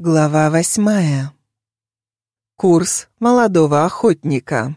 Глава восьмая. Курс молодого охотника.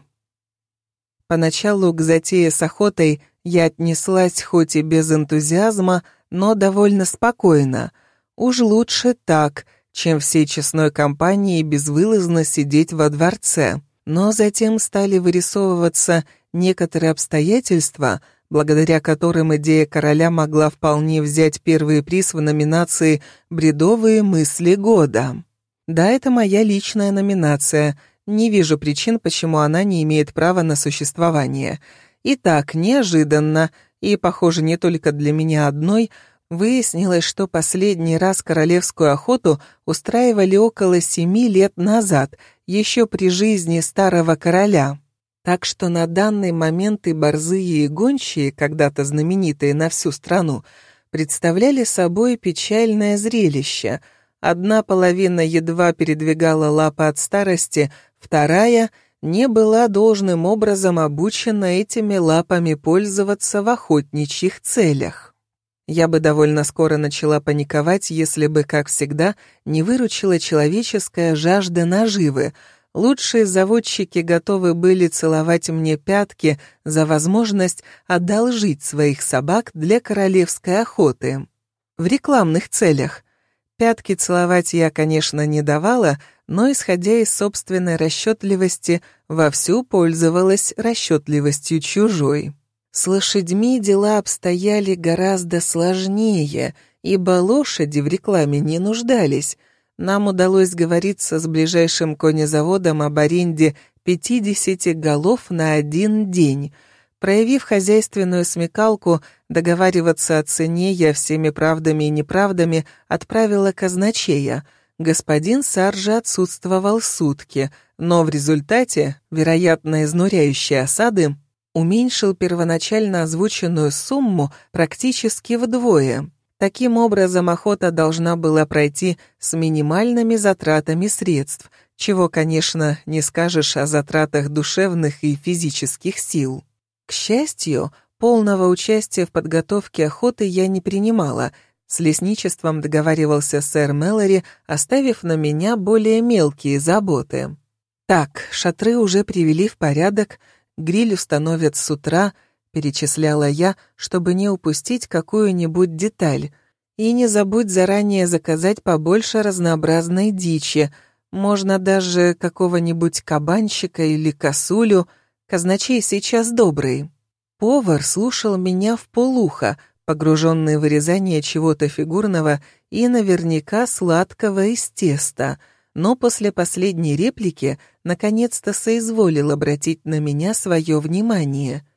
Поначалу к затее с охотой я отнеслась хоть и без энтузиазма, но довольно спокойно. Уж лучше так, чем всей честной компанией безвылазно сидеть во дворце. Но затем стали вырисовываться некоторые обстоятельства, благодаря которым идея короля могла вполне взять первый приз в номинации «Бредовые мысли года». Да, это моя личная номинация. Не вижу причин, почему она не имеет права на существование. Итак, неожиданно, и, похоже, не только для меня одной, выяснилось, что последний раз королевскую охоту устраивали около семи лет назад, еще при жизни старого короля. Так что на данный момент и борзые, и гончие, когда-то знаменитые на всю страну, представляли собой печальное зрелище. Одна половина едва передвигала лапы от старости, вторая не была должным образом обучена этими лапами пользоваться в охотничьих целях. Я бы довольно скоро начала паниковать, если бы, как всегда, не выручила человеческая жажда наживы — Лучшие заводчики готовы были целовать мне пятки за возможность одолжить своих собак для королевской охоты. В рекламных целях. Пятки целовать я, конечно, не давала, но, исходя из собственной расчетливости, вовсю пользовалась расчетливостью чужой. С лошадьми дела обстояли гораздо сложнее, ибо лошади в рекламе не нуждались — нам удалось договориться с ближайшим конезаводом об аренде 50 голов на один день. Проявив хозяйственную смекалку, договариваться о цене я всеми правдами и неправдами отправила казначея. Господин Саржа отсутствовал сутки, но в результате, вероятно, изнуряющей осады, уменьшил первоначально озвученную сумму практически вдвое. Таким образом, охота должна была пройти с минимальными затратами средств, чего, конечно, не скажешь о затратах душевных и физических сил. К счастью, полного участия в подготовке охоты я не принимала. С лесничеством договаривался сэр Мэлори, оставив на меня более мелкие заботы. Так, шатры уже привели в порядок, гриль установят с утра — перечисляла я, чтобы не упустить какую-нибудь деталь. И не забудь заранее заказать побольше разнообразной дичи, можно даже какого-нибудь кабанчика или косулю, казначей сейчас добрый. Повар слушал меня в полухо, погруженный в вырезание чего-то фигурного и наверняка сладкого из теста, но после последней реплики наконец-то соизволил обратить на меня свое внимание —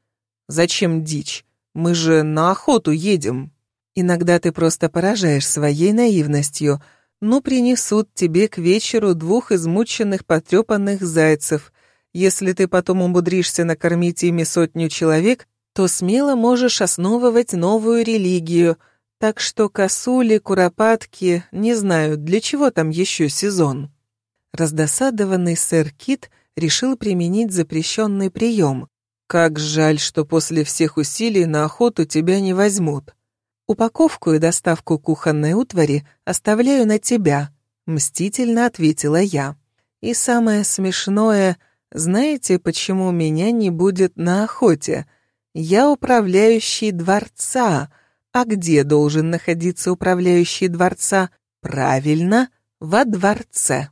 Зачем дичь? Мы же на охоту едем. Иногда ты просто поражаешь своей наивностью. Ну, принесут тебе к вечеру двух измученных, потрепанных зайцев. Если ты потом умудришься накормить ими сотню человек, то смело можешь основывать новую религию. Так что косули, куропатки, не знаю, для чего там еще сезон. Раздосадованный сэр Кит решил применить запрещенный прием. Как жаль, что после всех усилий на охоту тебя не возьмут. Упаковку и доставку кухонной утвари оставляю на тебя, мстительно ответила я. И самое смешное, знаете, почему меня не будет на охоте? Я управляющий дворца. А где должен находиться управляющий дворца? Правильно, во дворце.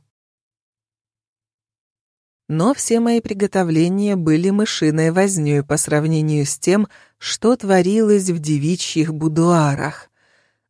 Но все мои приготовления были мышиной вознёй по сравнению с тем, что творилось в девичьих будуарах.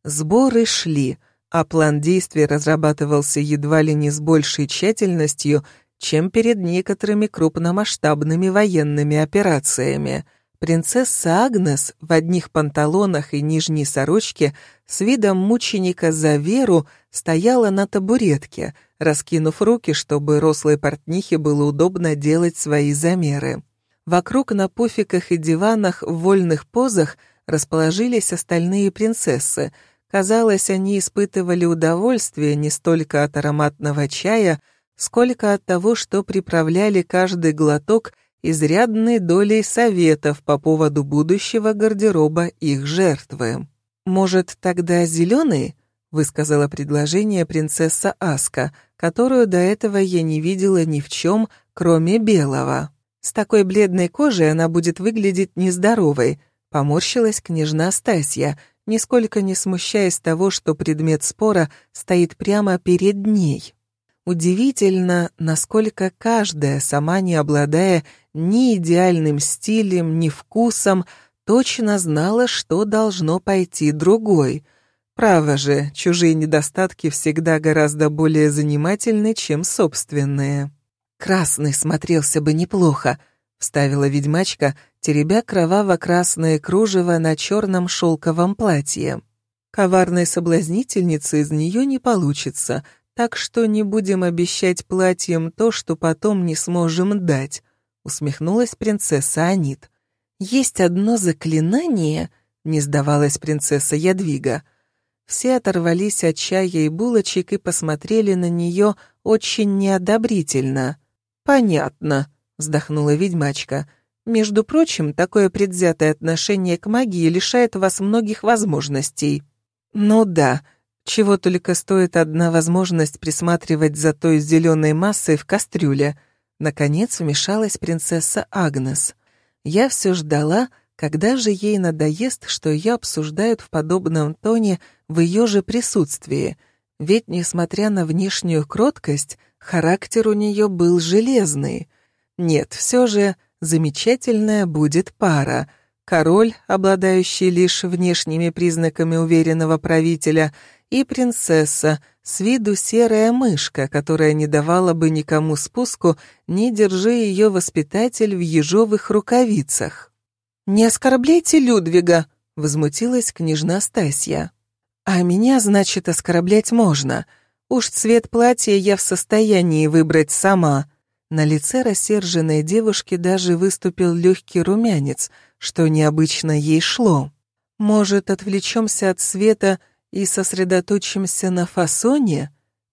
Сборы шли, а план действий разрабатывался едва ли не с большей тщательностью, чем перед некоторыми крупномасштабными военными операциями. Принцесса Агнес в одних панталонах и нижней сорочке с видом мученика за веру стояла на табуретке — раскинув руки, чтобы рослой портнихе было удобно делать свои замеры. Вокруг на пуфиках и диванах в вольных позах расположились остальные принцессы. Казалось, они испытывали удовольствие не столько от ароматного чая, сколько от того, что приправляли каждый глоток изрядной долей советов по поводу будущего гардероба их жертвы. Может, тогда зеленый? высказала предложение принцесса Аска, которую до этого я не видела ни в чем, кроме белого. С такой бледной кожей она будет выглядеть нездоровой, поморщилась княжна Стасья, нисколько не смущаясь того, что предмет спора стоит прямо перед ней. Удивительно, насколько каждая, сама не обладая ни идеальным стилем, ни вкусом, точно знала, что должно пойти другой. Право же, чужие недостатки всегда гораздо более занимательны, чем собственные. «Красный смотрелся бы неплохо», — вставила ведьмачка, теребя кроваво-красное кружево на черном шелковом платье. Коварной соблазнительницы из нее не получится, так что не будем обещать платьем то, что потом не сможем дать», — усмехнулась принцесса Анит. «Есть одно заклинание», — не сдавалась принцесса Ядвига. Все оторвались от чая и булочек и посмотрели на нее очень неодобрительно. «Понятно», — вздохнула ведьмачка. «Между прочим, такое предвзятое отношение к магии лишает вас многих возможностей». «Ну да», чего только стоит одна возможность присматривать за той зеленой массой в кастрюле. Наконец вмешалась принцесса Агнес. Я все ждала, когда же ей надоест, что ее обсуждают в подобном тоне в ее же присутствии. Ведь, несмотря на внешнюю кроткость, характер у нее был железный. Нет, все же замечательная будет пара. Король, обладающий лишь внешними признаками уверенного правителя — и принцесса, с виду серая мышка, которая не давала бы никому спуску, не держи ее воспитатель в ежовых рукавицах. «Не оскорбляйте Людвига!» — возмутилась княжна Стасья. «А меня, значит, оскорблять можно. Уж цвет платья я в состоянии выбрать сама». На лице рассерженной девушки даже выступил легкий румянец, что необычно ей шло. «Может, отвлечемся от света и сосредоточимся на фасоне,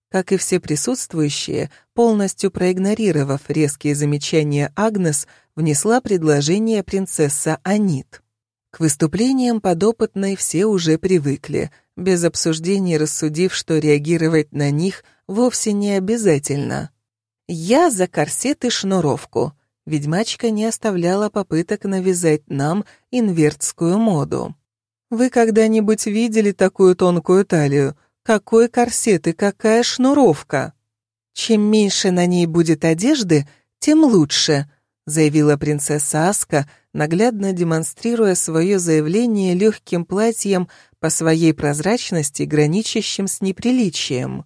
как и все присутствующие, полностью проигнорировав резкие замечания Агнес, внесла предложение принцесса Анит. К выступлениям подопытной все уже привыкли, без обсуждений рассудив, что реагировать на них вовсе не обязательно. «Я за корсет и шнуровку», ведьмачка не оставляла попыток навязать нам инвертскую моду. Вы когда-нибудь видели такую тонкую талию? Какой корсет и какая шнуровка? Чем меньше на ней будет одежды, тем лучше, заявила принцесса Аска, наглядно демонстрируя свое заявление легким платьем по своей прозрачности, граничащим с неприличием.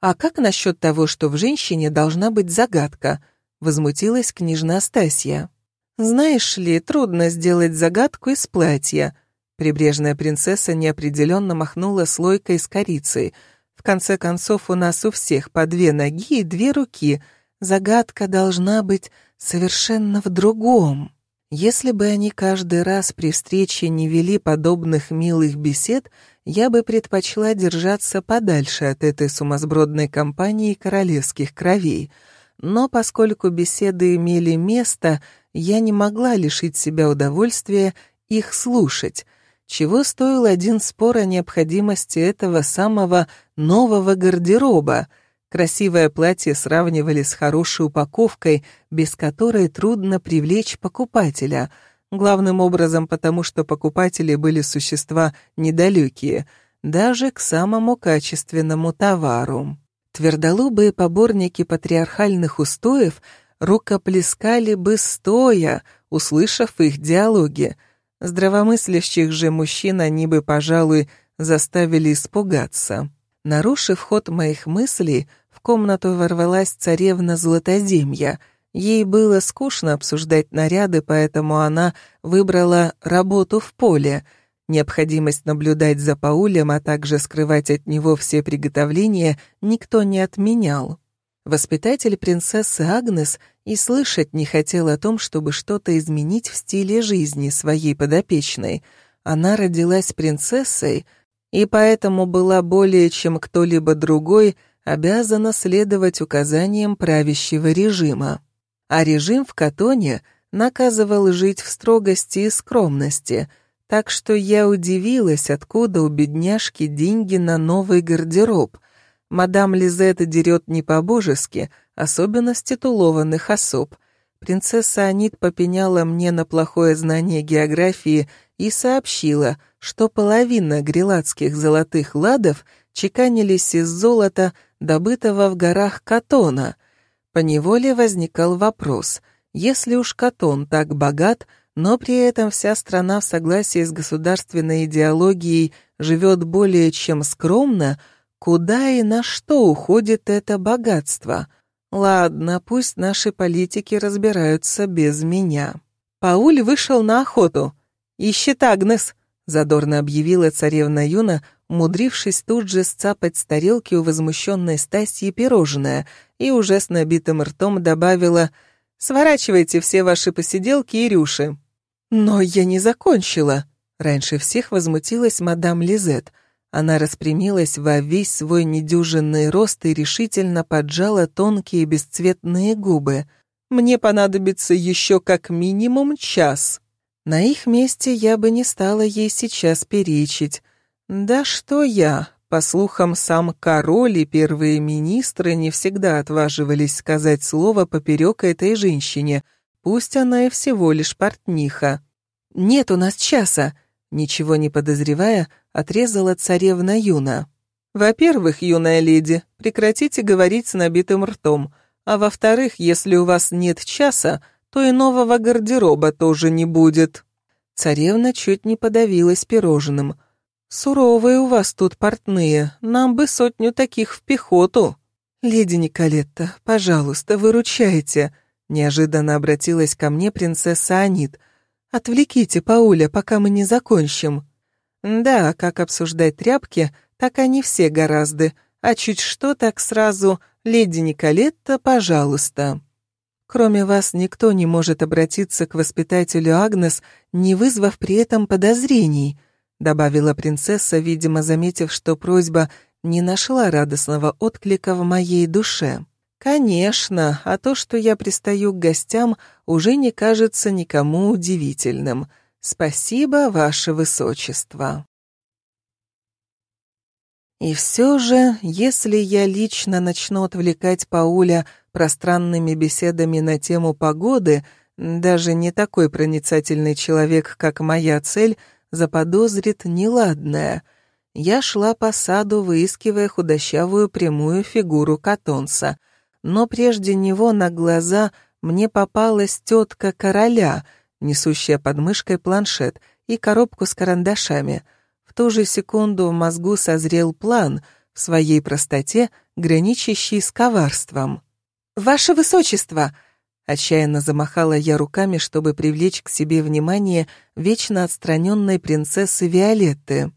«А как насчет того, что в женщине должна быть загадка?» — возмутилась княжна Стасья. «Знаешь ли, трудно сделать загадку из платья», Прибрежная принцесса неопределенно махнула слойкой с корицей. В конце концов, у нас у всех по две ноги и две руки. Загадка должна быть совершенно в другом. Если бы они каждый раз при встрече не вели подобных милых бесед, я бы предпочла держаться подальше от этой сумасбродной компании королевских кровей. Но поскольку беседы имели место, я не могла лишить себя удовольствия их слушать — чего стоил один спор о необходимости этого самого нового гардероба. Красивое платье сравнивали с хорошей упаковкой, без которой трудно привлечь покупателя. Главным образом потому, что покупатели были существа недалекие, даже к самому качественному товару. Твердолобые поборники патриархальных устоев рукоплескали бы стоя, услышав их диалоги — Здравомыслящих же мужчин они бы, пожалуй, заставили испугаться. Нарушив ход моих мыслей, в комнату ворвалась царевна Златоземья. Ей было скучно обсуждать наряды, поэтому она выбрала работу в поле. Необходимость наблюдать за Паулем, а также скрывать от него все приготовления, никто не отменял. Воспитатель принцессы Агнес и слышать не хотел о том, чтобы что-то изменить в стиле жизни своей подопечной. Она родилась принцессой и поэтому была более чем кто-либо другой обязана следовать указаниям правящего режима. А режим в Катоне наказывал жить в строгости и скромности, Так что я удивилась, откуда у бедняжки деньги на новый гардероб. Мадам Лизетта дерет не по-божески, особенно титулованных особ. Принцесса Анит попеняла мне на плохое знание географии и сообщила, что половина грилатских золотых ладов чеканились из золота, добытого в горах Катона. Поневоле возникал вопрос, если уж Катон так богат, но при этом вся страна в согласии с государственной идеологией живет более чем скромно, куда и на что уходит это богатство — Ладно, пусть наши политики разбираются без меня. Пауль вышел на охоту. «Ищет Агнес», — задорно объявила царевна Юна, умудрившись тут же сцапать с тарелки у возмущенной Стасьи пирожное, и уже с набитым ртом добавила «Сворачивайте все ваши посиделки и рюши». «Но я не закончила», — раньше всех возмутилась мадам Лизет — она распрямилась во весь свой недюжинный рост и решительно поджала тонкие бесцветные губы. «Мне понадобится еще как минимум час». На их месте я бы не стала ей сейчас перечить. Да что я? По слухам, сам король и первые министры не всегда отваживались сказать слово поперек этой женщине, пусть она и всего лишь портниха. «Нет у нас часа», Ничего не подозревая, отрезала царевна Юна. «Во-первых, юная леди, прекратите говорить с набитым ртом, а во-вторых, если у вас нет часа, то и нового гардероба тоже не будет». Царевна чуть не подавилась пирожным. «Суровые у вас тут портные, нам бы сотню таких в пехоту». «Леди Николетта, пожалуйста, выручайте», — неожиданно обратилась ко мне принцесса Анит — «Отвлеките Пауля, пока мы не закончим». «Да, как обсуждать тряпки, так они все гораздо, а чуть что, так сразу «Леди Николетта, пожалуйста». Кроме вас никто не может обратиться к воспитателю Агнес, не вызвав при этом подозрений», добавила принцесса, видимо, заметив, что просьба не нашла радостного отклика в моей душе. Конечно, а то, что я пристаю к гостям, уже не кажется никому удивительным. Спасибо, ваше высочество. И все же, если я лично начну отвлекать Пауля пространными беседами на тему погоды, даже не такой проницательный человек, как моя цель, заподозрит неладное. Я шла по саду, выискивая худощавую прямую фигуру Катонса — но прежде него на глаза мне попалась тетка короля, несущая под мышкой планшет и коробку с карандашами. В ту же секунду в мозгу созрел план, в своей простоте, граничащий с коварством. «Ваше высочество!» Отчаянно замахала я руками, чтобы привлечь к себе внимание вечно отстраненной принцессы Виолетты.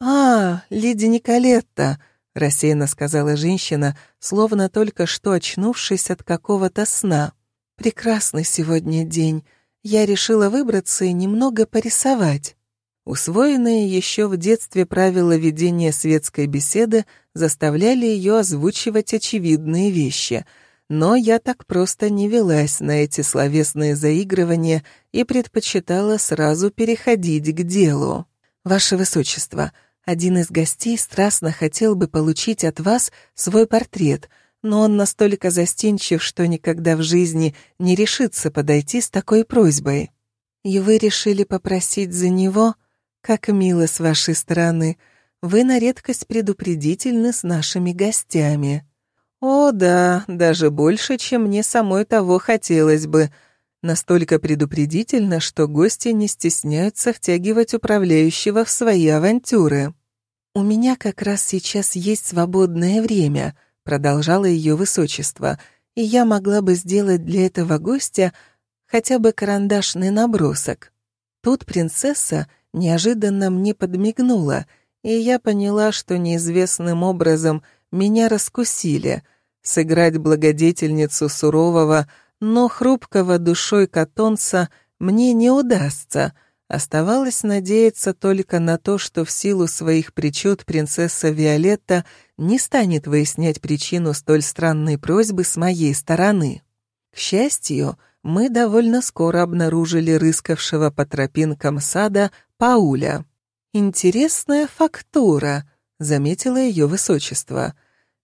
«А, леди Николетта!» рассеянно сказала женщина, словно только что очнувшись от какого-то сна. «Прекрасный сегодня день. Я решила выбраться и немного порисовать». Усвоенные еще в детстве правила ведения светской беседы заставляли ее озвучивать очевидные вещи, но я так просто не велась на эти словесные заигрывания и предпочитала сразу переходить к делу. «Ваше Высочество», один из гостей страстно хотел бы получить от вас свой портрет, но он настолько застенчив, что никогда в жизни не решится подойти с такой просьбой. И вы решили попросить за него? Как мило с вашей стороны. Вы на редкость предупредительны с нашими гостями. О, да, даже больше, чем мне самой того хотелось бы — Настолько предупредительно, что гости не стесняются втягивать управляющего в свои авантюры. «У меня как раз сейчас есть свободное время», — продолжало ее высочество, «и я могла бы сделать для этого гостя хотя бы карандашный набросок». Тут принцесса неожиданно мне подмигнула, и я поняла, что неизвестным образом меня раскусили. Сыграть благодетельницу сурового — но хрупкого душой катонца мне не удастся. Оставалось надеяться только на то, что в силу своих причуд принцесса Виолетта не станет выяснять причину столь странной просьбы с моей стороны. К счастью, мы довольно скоро обнаружили рыскавшего по тропинкам сада Пауля. «Интересная фактура», — заметила ее высочество.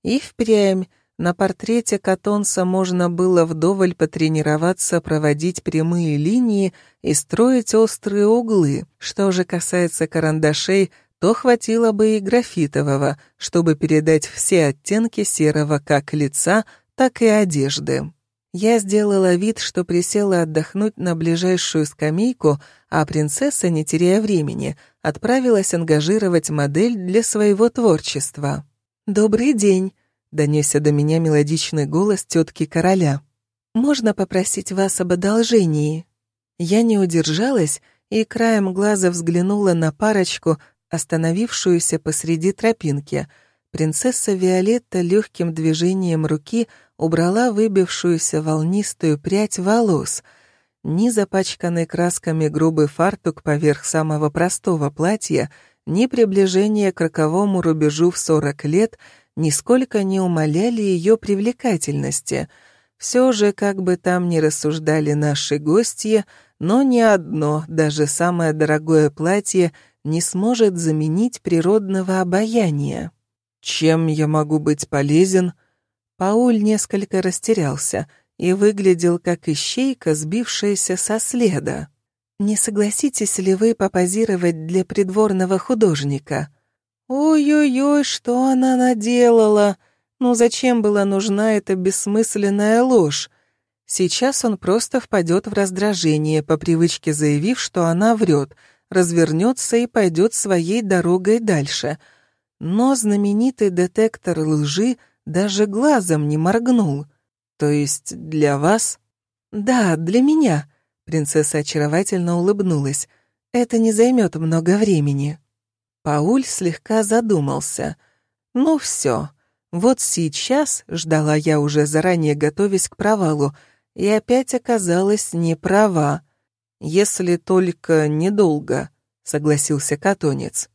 И впрямь на портрете Катонса можно было вдоволь потренироваться проводить прямые линии и строить острые углы. Что же касается карандашей, то хватило бы и графитового, чтобы передать все оттенки серого как лица, так и одежды. Я сделала вид, что присела отдохнуть на ближайшую скамейку, а принцесса, не теряя времени, отправилась ангажировать модель для своего творчества. «Добрый день!» Донесся до меня мелодичный голос тетки короля. «Можно попросить вас об одолжении?» Я не удержалась и краем глаза взглянула на парочку, остановившуюся посреди тропинки. Принцесса Виолетта легким движением руки убрала выбившуюся волнистую прядь волос. Ни запачканный красками грубый фартук поверх самого простого платья, ни приближение к роковому рубежу в сорок лет — нисколько не умаляли ее привлекательности. Все же, как бы там ни рассуждали наши гости, но ни одно, даже самое дорогое платье, не сможет заменить природного обаяния. «Чем я могу быть полезен?» Пауль несколько растерялся и выглядел как ищейка, сбившаяся со следа. «Не согласитесь ли вы попозировать для придворного художника?» Ой-ой-ой, что она наделала? Ну зачем была нужна эта бессмысленная ложь? Сейчас он просто впадет в раздражение, по привычке заявив, что она врет, развернется и пойдет своей дорогой дальше. Но знаменитый детектор лжи даже глазом не моргнул. То есть для вас? Да, для меня. Принцесса очаровательно улыбнулась. Это не займет много времени. Пауль слегка задумался. «Ну все, вот сейчас, ждала я уже заранее, готовясь к провалу, и опять оказалась не права. Если только недолго», — согласился Катонец.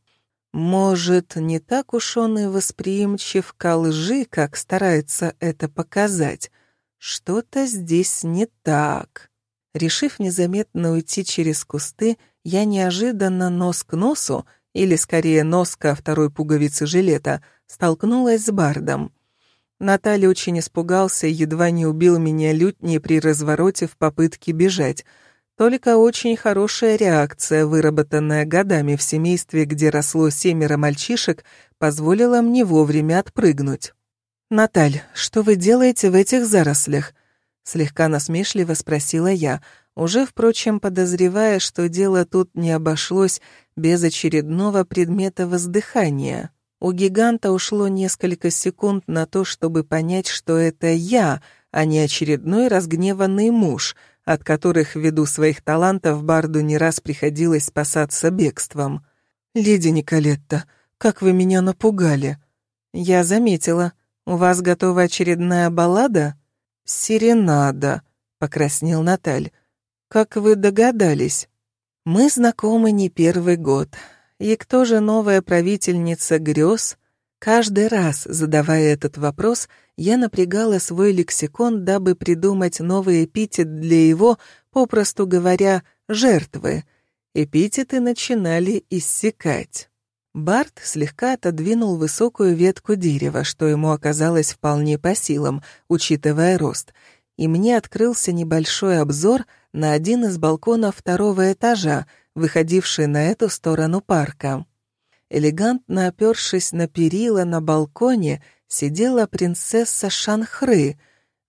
«Может, не так уж он и восприимчив к лжи, как старается это показать. Что-то здесь не так». Решив незаметно уйти через кусты, я неожиданно нос к носу или скорее носка второй пуговицы жилета, столкнулась с Бардом. Наталья очень испугался и едва не убил меня лютней при развороте в попытке бежать. Только очень хорошая реакция, выработанная годами в семействе, где росло семеро мальчишек, позволила мне вовремя отпрыгнуть. «Наталь, что вы делаете в этих зарослях?» Слегка насмешливо спросила я, уже, впрочем, подозревая, что дело тут не обошлось без очередного предмета воздыхания. У гиганта ушло несколько секунд на то, чтобы понять, что это я, а не очередной разгневанный муж, от которых ввиду своих талантов Барду не раз приходилось спасаться бегством. «Леди Николетта, как вы меня напугали!» «Я заметила. У вас готова очередная баллада?» «Серенада», — покраснел Наталь. «Как вы догадались?» «Мы знакомы не первый год. И кто же новая правительница грез?» Каждый раз, задавая этот вопрос, я напрягала свой лексикон, дабы придумать новый эпитет для его, попросту говоря, жертвы. Эпитеты начинали иссякать. Барт слегка отодвинул высокую ветку дерева, что ему оказалось вполне по силам, учитывая рост, и мне открылся небольшой обзор на один из балконов второго этажа, выходивший на эту сторону парка. Элегантно опершись на перила на балконе, сидела принцесса Шанхры.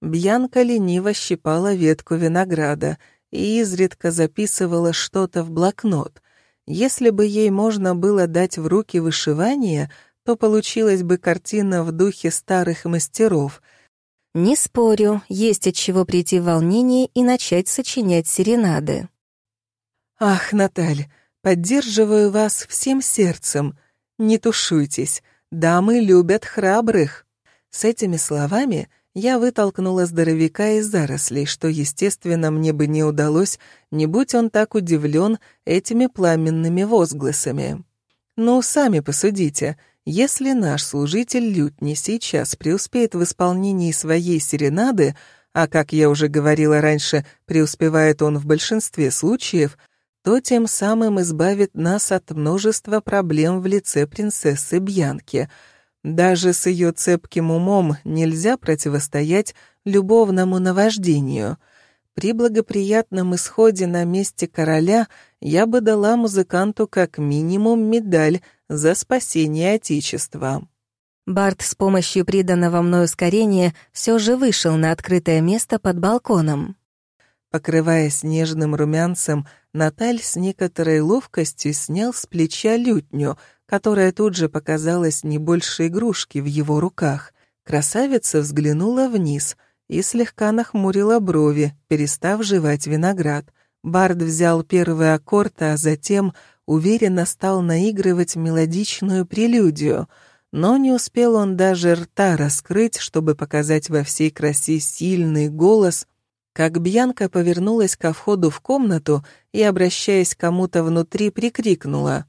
Бьянка лениво щипала ветку винограда и изредка записывала что-то в блокнот — если бы ей можно было дать в руки вышивание, то получилась бы картина в духе старых мастеров. Не спорю, есть от чего прийти в волнение и начать сочинять серенады. Ах, Наталь, поддерживаю вас всем сердцем. Не тушуйтесь, дамы любят храбрых. С этими словами я вытолкнула здоровяка из зарослей, что, естественно, мне бы не удалось, не будь он так удивлен этими пламенными возгласами. Ну, сами посудите, если наш служитель лютни сейчас преуспеет в исполнении своей серенады, а, как я уже говорила раньше, преуспевает он в большинстве случаев, то тем самым избавит нас от множества проблем в лице принцессы Бьянки. Даже с ее цепким умом нельзя противостоять любовному наваждению. При благоприятном исходе на месте короля я бы дала музыканту как минимум медаль за спасение Отечества. Барт с помощью приданного мной ускорения все же вышел на открытое место под балконом. Покрываясь нежным румянцем, Наталь с некоторой ловкостью снял с плеча лютню, которая тут же показалась не больше игрушки в его руках. Красавица взглянула вниз и слегка нахмурила брови, перестав жевать виноград. Бард взял первый аккорд, а затем уверенно стал наигрывать мелодичную прелюдию, но не успел он даже рта раскрыть, чтобы показать во всей красе сильный голос, как Бьянка повернулась ко входу в комнату и, обращаясь к кому-то внутри, прикрикнула.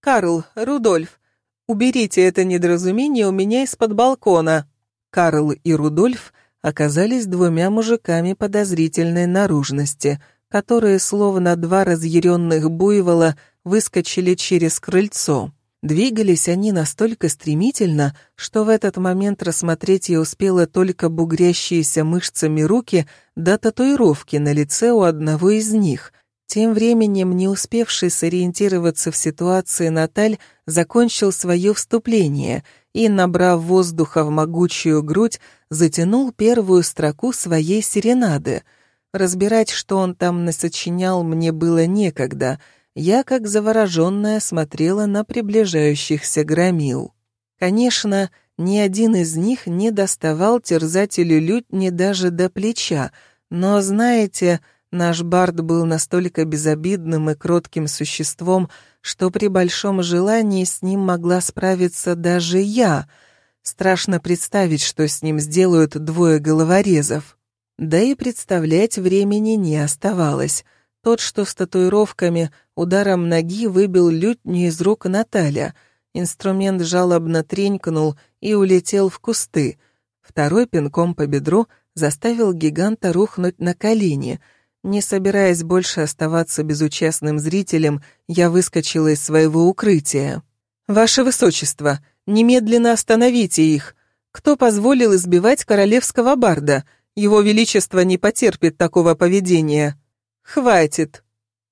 «Карл, Рудольф, уберите это недоразумение у меня из-под балкона!» Карл и Рудольф оказались двумя мужиками подозрительной наружности, которые, словно два разъяренных буйвола, выскочили через крыльцо. Двигались они настолько стремительно, что в этот момент рассмотреть я успела только бугрящиеся мышцами руки до татуировки на лице у одного из них. Тем временем, не успевший сориентироваться в ситуации Наталь, закончил свое вступление и, набрав воздуха в могучую грудь, затянул первую строку своей серенады. Разбирать, что он там насочинял, мне было некогда — я, как завороженная, смотрела на приближающихся громил. Конечно, ни один из них не доставал терзателю лютни даже до плеча, но, знаете, наш бард был настолько безобидным и кротким существом, что при большом желании с ним могла справиться даже я. Страшно представить, что с ним сделают двое головорезов. Да и представлять времени не оставалось. Тот, что с татуировками, ударом ноги выбил лютню из рук Наталья. Инструмент жалобно тренькнул и улетел в кусты. Второй пинком по бедру заставил гиганта рухнуть на колени. Не собираясь больше оставаться безучастным зрителем, я выскочила из своего укрытия. «Ваше Высочество, немедленно остановите их! Кто позволил избивать королевского барда? Его Величество не потерпит такого поведения!» «Хватит!»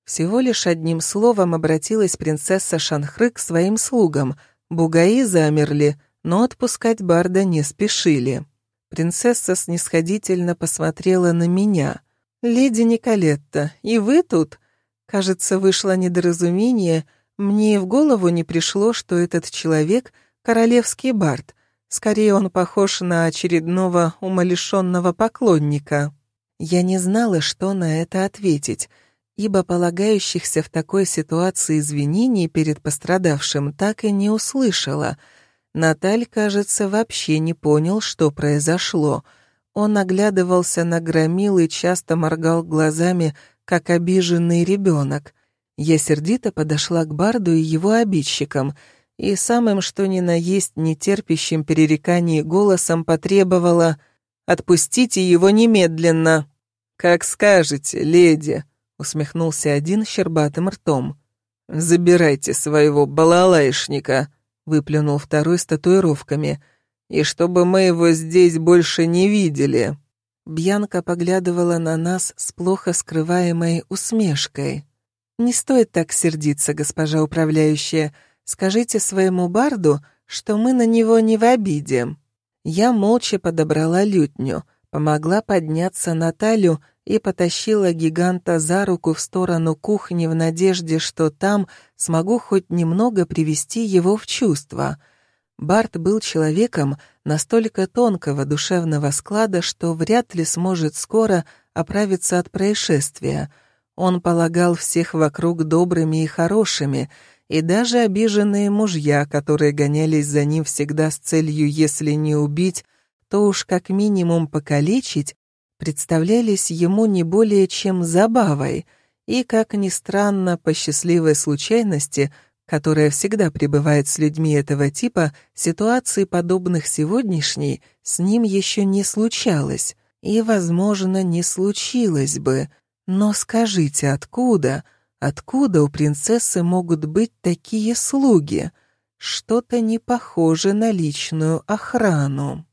Всего лишь одним словом обратилась принцесса Шанхры к своим слугам. Бугаи замерли, но отпускать Барда не спешили. Принцесса снисходительно посмотрела на меня. «Леди Николетта, и вы тут?» Кажется, вышло недоразумение. Мне в голову не пришло, что этот человек — королевский бард. Скорее, он похож на очередного умалишенного поклонника. Я не знала, что на это ответить, ибо полагающихся в такой ситуации извинений перед пострадавшим так и не услышала. Наталь, кажется, вообще не понял, что произошло. Он оглядывался на громил и часто моргал глазами, как обиженный ребенок. Я сердито подошла к Барду и его обидчикам и самым что ни на есть нетерпящим перереканий голосом потребовала «Отпустите его немедленно!» «Как скажете, леди», — усмехнулся один щербатым ртом. «Забирайте своего балалайшника», — выплюнул второй с татуировками, «и чтобы мы его здесь больше не видели». Бьянка поглядывала на нас с плохо скрываемой усмешкой. «Не стоит так сердиться, госпожа управляющая. Скажите своему барду, что мы на него не в обиде». Я молча подобрала лютню, помогла подняться Наталью и потащила гиганта за руку в сторону кухни в надежде, что там смогу хоть немного привести его в чувство. Барт был человеком настолько тонкого душевного склада, что вряд ли сможет скоро оправиться от происшествия. Он полагал всех вокруг добрыми и хорошими, и даже обиженные мужья, которые гонялись за ним всегда с целью, если не убить, то уж как минимум покалечить, представлялись ему не более чем забавой, и, как ни странно, по счастливой случайности, которая всегда пребывает с людьми этого типа, ситуации, подобных сегодняшней, с ним еще не случалось, и, возможно, не случилось бы. Но скажите, откуда? Откуда у принцессы могут быть такие слуги? Что-то не похоже на личную охрану.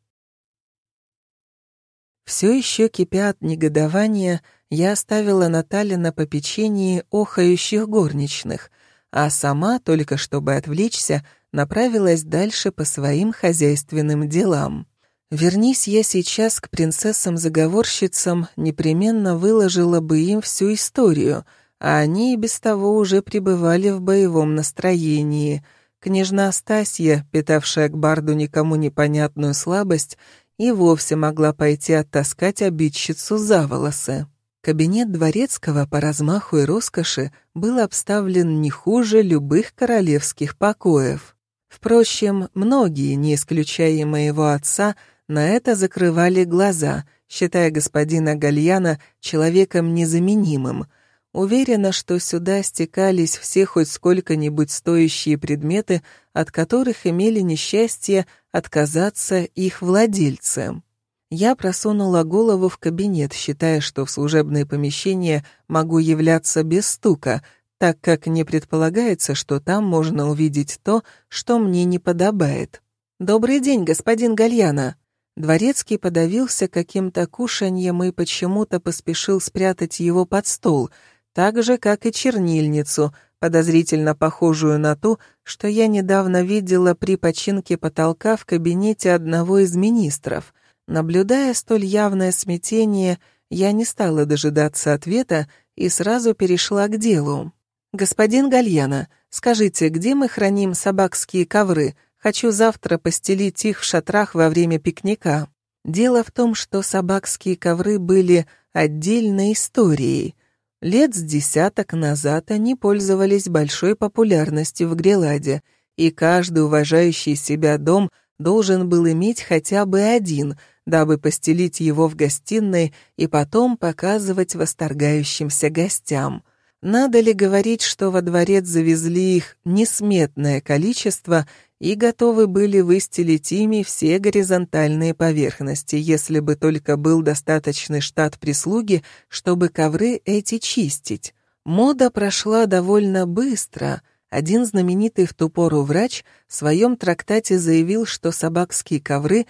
Все еще кипя от негодования, я оставила Натали на попечении охающих горничных, а сама, только чтобы отвлечься, направилась дальше по своим хозяйственным делам. Вернись я сейчас к принцессам-заговорщицам, непременно выложила бы им всю историю, а они и без того уже пребывали в боевом настроении. Княжна Астасья, питавшая к барду никому непонятную слабость, и вовсе могла пойти оттаскать обидчицу за волосы. Кабинет дворецкого по размаху и роскоши был обставлен не хуже любых королевских покоев. Впрочем, многие, не исключая и моего отца, на это закрывали глаза, считая господина Гальяна человеком незаменимым. Уверена, что сюда стекались все хоть сколько-нибудь стоящие предметы, от которых имели несчастье отказаться их владельцы. Я просунула голову в кабинет, считая, что в служебное помещение могу являться без стука, так как не предполагается, что там можно увидеть то, что мне не подобает. «Добрый день, господин Гальяна!» Дворецкий подавился каким-то кушаньем и почему-то поспешил спрятать его под стол, так же, как и чернильницу — подозрительно похожую на ту, что я недавно видела при починке потолка в кабинете одного из министров. Наблюдая столь явное смятение, я не стала дожидаться ответа и сразу перешла к делу. «Господин Гальяна, скажите, где мы храним собакские ковры? Хочу завтра постелить их в шатрах во время пикника». Дело в том, что собакские ковры были отдельной историей. Лет с десяток назад они пользовались большой популярностью в Греладе, и каждый уважающий себя дом должен был иметь хотя бы один, дабы постелить его в гостиной и потом показывать восторгающимся гостям. Надо ли говорить, что во дворец завезли их несметное количество и готовы были выстелить ими все горизонтальные поверхности, если бы только был достаточный штат прислуги, чтобы ковры эти чистить. Мода прошла довольно быстро. Один знаменитый в ту пору врач в своем трактате заявил, что собакские ковры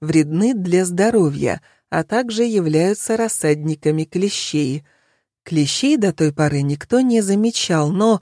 вредны для здоровья, а также являются рассадниками клещей. Клещей до той поры никто не замечал, но...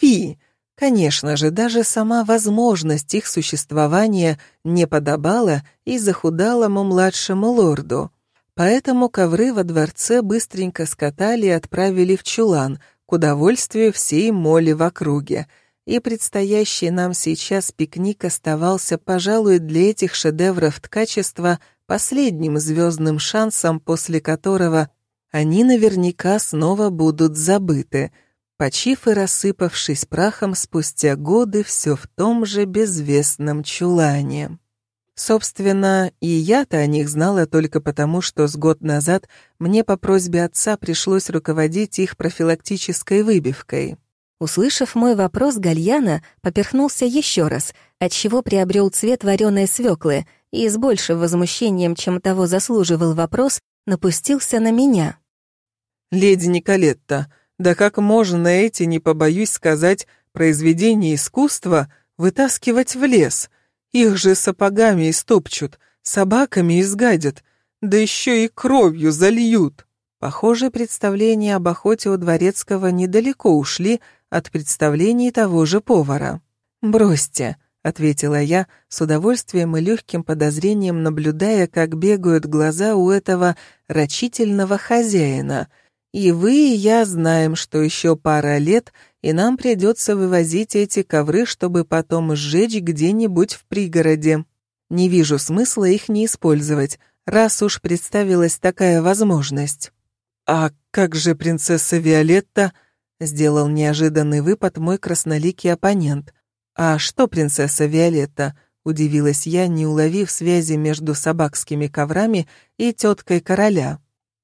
Фи! Конечно же, даже сама возможность их существования не подобала и захудалому младшему лорду. Поэтому ковры во дворце быстренько скатали и отправили в чулан, к удовольствию всей моли в округе. И предстоящий нам сейчас пикник оставался, пожалуй, для этих шедевров ткачества последним звездным шансом, после которого они наверняка снова будут забыты — почив и рассыпавшись прахом спустя годы все в том же безвестном чулане. Собственно, и я-то о них знала только потому, что с год назад мне по просьбе отца пришлось руководить их профилактической выбивкой. Услышав мой вопрос, Гальяна поперхнулся еще раз, отчего приобрел цвет вареной свеклы и с большим возмущением, чем того заслуживал вопрос, напустился на меня. «Леди Николетта, да как можно эти, не побоюсь сказать, произведения искусства вытаскивать в лес? Их же сапогами истопчут, собаками изгадят, да еще и кровью зальют. Похоже, представления об охоте у Дворецкого недалеко ушли от представлений того же повара. «Бросьте», — ответила я, с удовольствием и легким подозрением наблюдая, как бегают глаза у этого рачительного хозяина — и вы, и я знаем, что еще пара лет, и нам придется вывозить эти ковры, чтобы потом сжечь где-нибудь в пригороде. Не вижу смысла их не использовать, раз уж представилась такая возможность. А как же принцесса Виолетта? Сделал неожиданный выпад мой красноликий оппонент. А что принцесса Виолетта? Удивилась я, не уловив связи между собакскими коврами и теткой короля.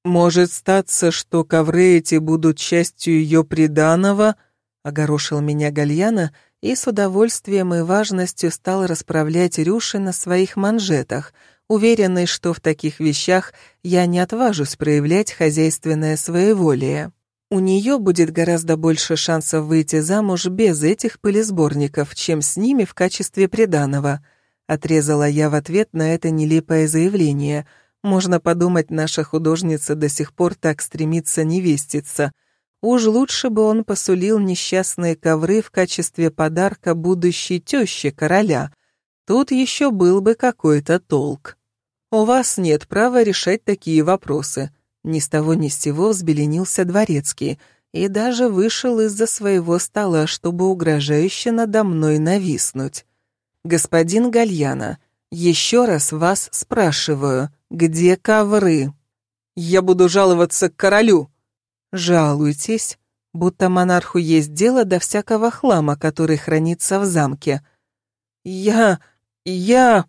«Может статься, что ковры эти будут частью ее приданого?» — огорошил меня Гальяна и с удовольствием и важностью стал расправлять рюши на своих манжетах, уверенный, что в таких вещах я не отважусь проявлять хозяйственное своеволие. У нее будет гораздо больше шансов выйти замуж без этих пылесборников, чем с ними в качестве приданого. Отрезала я в ответ на это нелепое заявление. Можно подумать, наша художница до сих пор так стремится невеститься. Уж лучше бы он посулил несчастные ковры в качестве подарка будущей тёще короля. Тут еще был бы какой-то толк. «У вас нет права решать такие вопросы», ни с того ни с сего взбеленился дворецкий и даже вышел из-за своего стола, чтобы угрожающе надо мной нависнуть. «Господин Гальяна, еще раз вас спрашиваю, где ковры?» «Я буду жаловаться к королю!» «Жалуйтесь, будто монарху есть дело до всякого хлама, который хранится в замке». «Я... я...»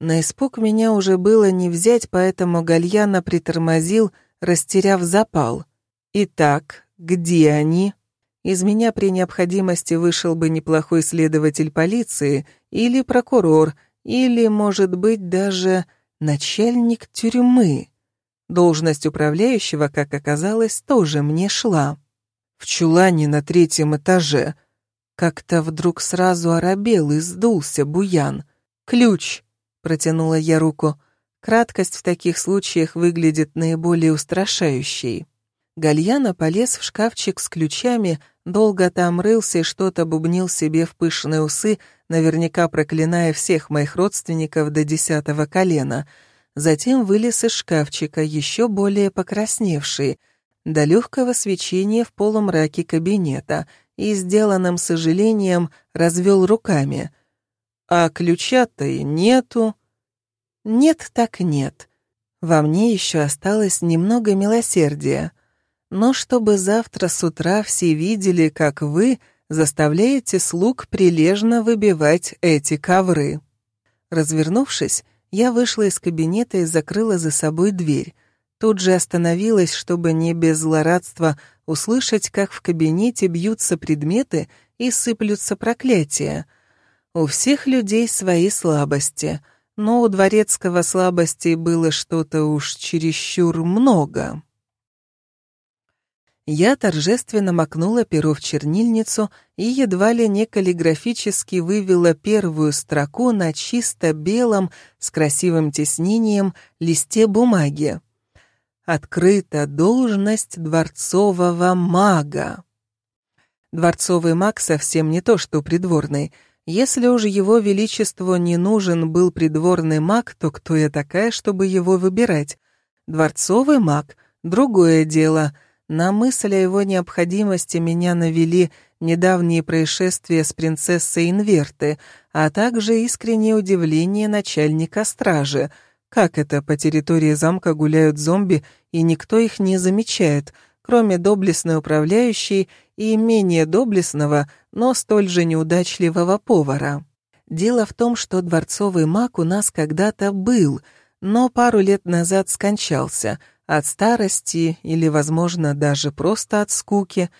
На испуг меня уже было не взять, поэтому Гальяна притормозил, растеряв запал. «Итак, где они?» Из меня при необходимости вышел бы неплохой следователь полиции или прокурор, или, может быть, даже начальник тюрьмы. Должность управляющего, как оказалось, тоже мне шла. В чулане на третьем этаже. Как-то вдруг сразу оробел и сдулся буян. Ключ Протянула я руку. Краткость в таких случаях выглядит наиболее устрашающей. Гальяна полез в шкафчик с ключами, долго там рылся и что-то бубнил себе в пышные усы, наверняка проклиная всех моих родственников до десятого колена. Затем вылез из шкафчика, еще более покрасневший, до легкого свечения в полумраке кабинета и, сделанным сожалением, развел руками — а ключа-то и нету. Нет так нет. Во мне еще осталось немного милосердия. Но чтобы завтра с утра все видели, как вы заставляете слуг прилежно выбивать эти ковры. Развернувшись, я вышла из кабинета и закрыла за собой дверь. Тут же остановилась, чтобы не без злорадства услышать, как в кабинете бьются предметы и сыплются проклятия — у всех людей свои слабости, но у дворецкого слабостей было что-то уж чересчур много. Я торжественно макнула перо в чернильницу и едва ли не каллиграфически вывела первую строку на чисто белом с красивым тиснением листе бумаги. «Открыта должность дворцового мага». Дворцовый маг совсем не то, что придворный — если уж его величеству не нужен был придворный маг, то кто я такая, чтобы его выбирать? Дворцовый маг — другое дело. На мысль о его необходимости меня навели недавние происшествия с принцессой Инверты, а также искреннее удивление начальника стражи. Как это по территории замка гуляют зомби, и никто их не замечает — кроме доблестной управляющей и менее доблестного, но столь же неудачливого повара. Дело в том, что дворцовый маг у нас когда-то был, но пару лет назад скончался от старости или, возможно, даже просто от скуки.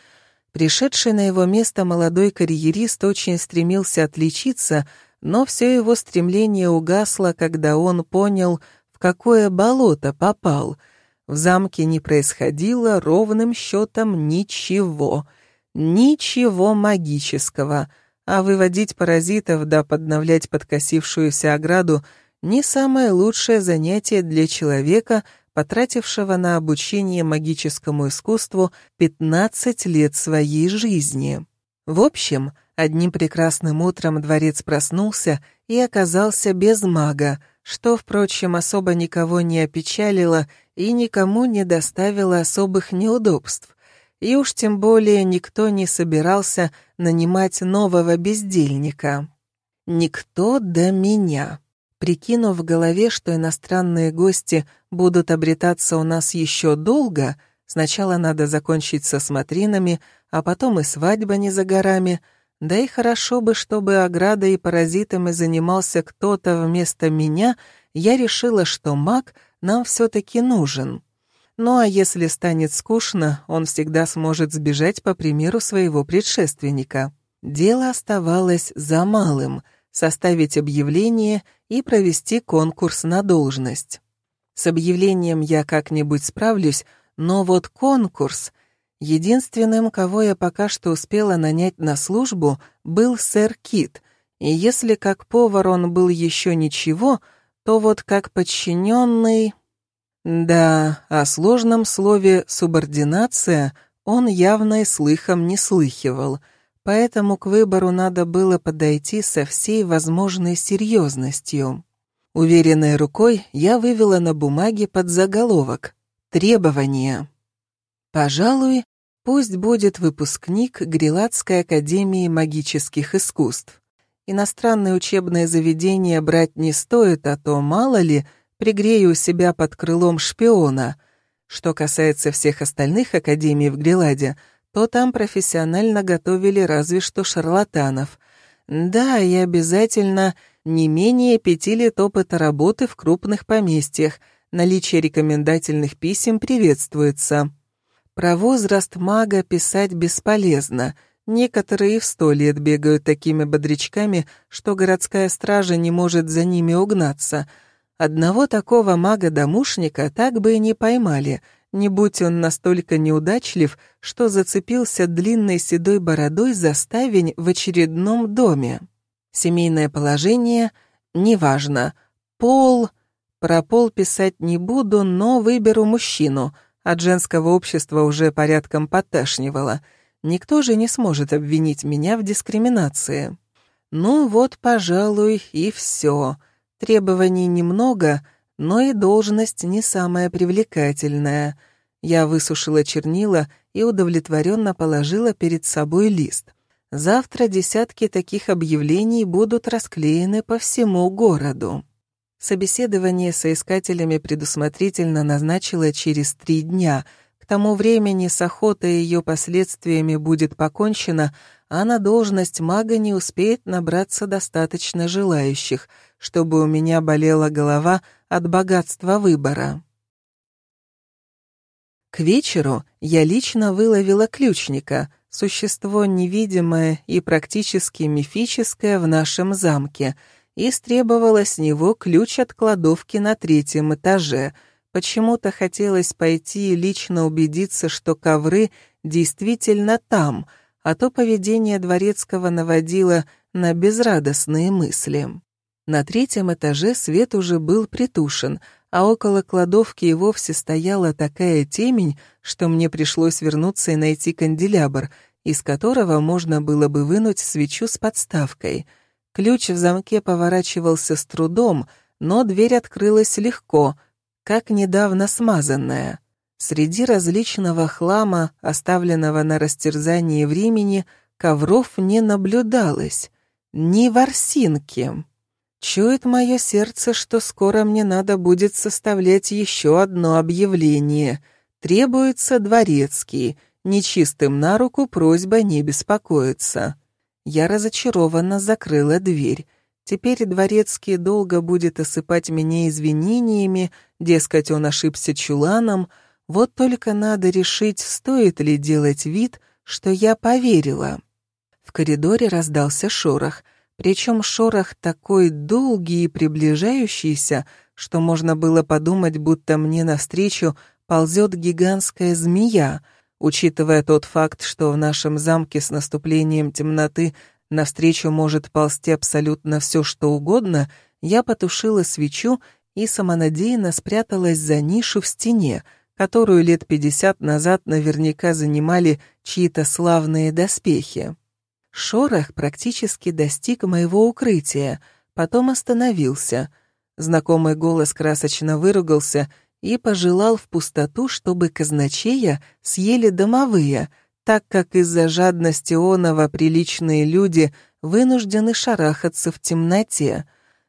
Пришедший на его место молодой карьерист очень стремился отличиться, но все его стремление угасло, когда он понял, в какое болото попал — в замке не происходило ровным счетом ничего. Ничего магического. А выводить паразитов да подновлять подкосившуюся ограду не самое лучшее занятие для человека, потратившего на обучение магическому искусству 15 лет своей жизни. В общем, одним прекрасным утром дворец проснулся и оказался без мага, что, впрочем, особо никого не опечалило и никому не доставило особых неудобств, и уж тем более никто не собирался нанимать нового бездельника. Никто до меня. Прикинув в голове, что иностранные гости будут обретаться у нас еще долго, сначала надо закончить со смотринами, а потом и свадьба не за горами — да и хорошо бы, чтобы оградой и паразитами занимался кто-то вместо меня, я решила, что маг нам все-таки нужен. Ну а если станет скучно, он всегда сможет сбежать по примеру своего предшественника. Дело оставалось за малым — составить объявление и провести конкурс на должность. С объявлением я как-нибудь справлюсь, но вот конкурс... Единственным, кого я пока что успела нанять на службу, был сэр Кит, и если как повар он был еще ничего, то вот как подчиненный... Да, о сложном слове «субординация» он явно и слыхом не слыхивал, поэтому к выбору надо было подойти со всей возможной серьезностью. Уверенной рукой я вывела на бумаге под заголовок «Требования». Пожалуй, пусть будет выпускник Грилатской академии магических искусств. Иностранные учебные заведения брать не стоит, а то, мало ли, пригрею себя под крылом шпиона. Что касается всех остальных академий в Гриладе, то там профессионально готовили разве что шарлатанов. Да, и обязательно не менее пяти лет опыта работы в крупных поместьях, наличие рекомендательных писем приветствуется. Про возраст мага писать бесполезно. Некоторые и в сто лет бегают такими бодрячками, что городская стража не может за ними угнаться. Одного такого мага-домушника так бы и не поймали, не будь он настолько неудачлив, что зацепился длинной седой бородой за ставень в очередном доме. Семейное положение — неважно. Пол... Про пол писать не буду, но выберу мужчину — от женского общества уже порядком поташнивало. Никто же не сможет обвинить меня в дискриминации. Ну вот, пожалуй, и все. Требований немного, но и должность не самая привлекательная. Я высушила чернила и удовлетворенно положила перед собой лист. Завтра десятки таких объявлений будут расклеены по всему городу. Собеседование с искателями предусмотрительно назначила через три дня. К тому времени с охотой и ее последствиями будет покончено, а на должность мага не успеет набраться достаточно желающих, чтобы у меня болела голова от богатства выбора. К вечеру я лично выловила ключника, существо невидимое и практически мифическое в нашем замке — и стребовала с него ключ от кладовки на третьем этаже. Почему-то хотелось пойти и лично убедиться, что ковры действительно там, а то поведение дворецкого наводило на безрадостные мысли. На третьем этаже свет уже был притушен, а около кладовки и вовсе стояла такая темень, что мне пришлось вернуться и найти канделябр, из которого можно было бы вынуть свечу с подставкой — Ключ в замке поворачивался с трудом, но дверь открылась легко, как недавно смазанная. Среди различного хлама, оставленного на растерзании времени, ковров не наблюдалось. Ни ворсинки. Чует мое сердце, что скоро мне надо будет составлять еще одно объявление. Требуется дворецкий. Нечистым на руку просьба не беспокоиться. Я разочарованно закрыла дверь. Теперь дворецкий долго будет осыпать меня извинениями, дескать, он ошибся чуланом. Вот только надо решить, стоит ли делать вид, что я поверила. В коридоре раздался шорох, причем шорох такой долгий и приближающийся, что можно было подумать, будто мне навстречу ползет гигантская змея — Учитывая тот факт, что в нашем замке с наступлением темноты навстречу может ползти абсолютно все, что угодно, я потушила свечу и самонадеянно спряталась за нишу в стене, которую лет пятьдесят назад наверняка занимали чьи-то славные доспехи. Шорох практически достиг моего укрытия, потом остановился. Знакомый голос красочно выругался — и пожелал в пустоту, чтобы казначея съели домовые, так как из-за жадности онова приличные люди вынуждены шарахаться в темноте.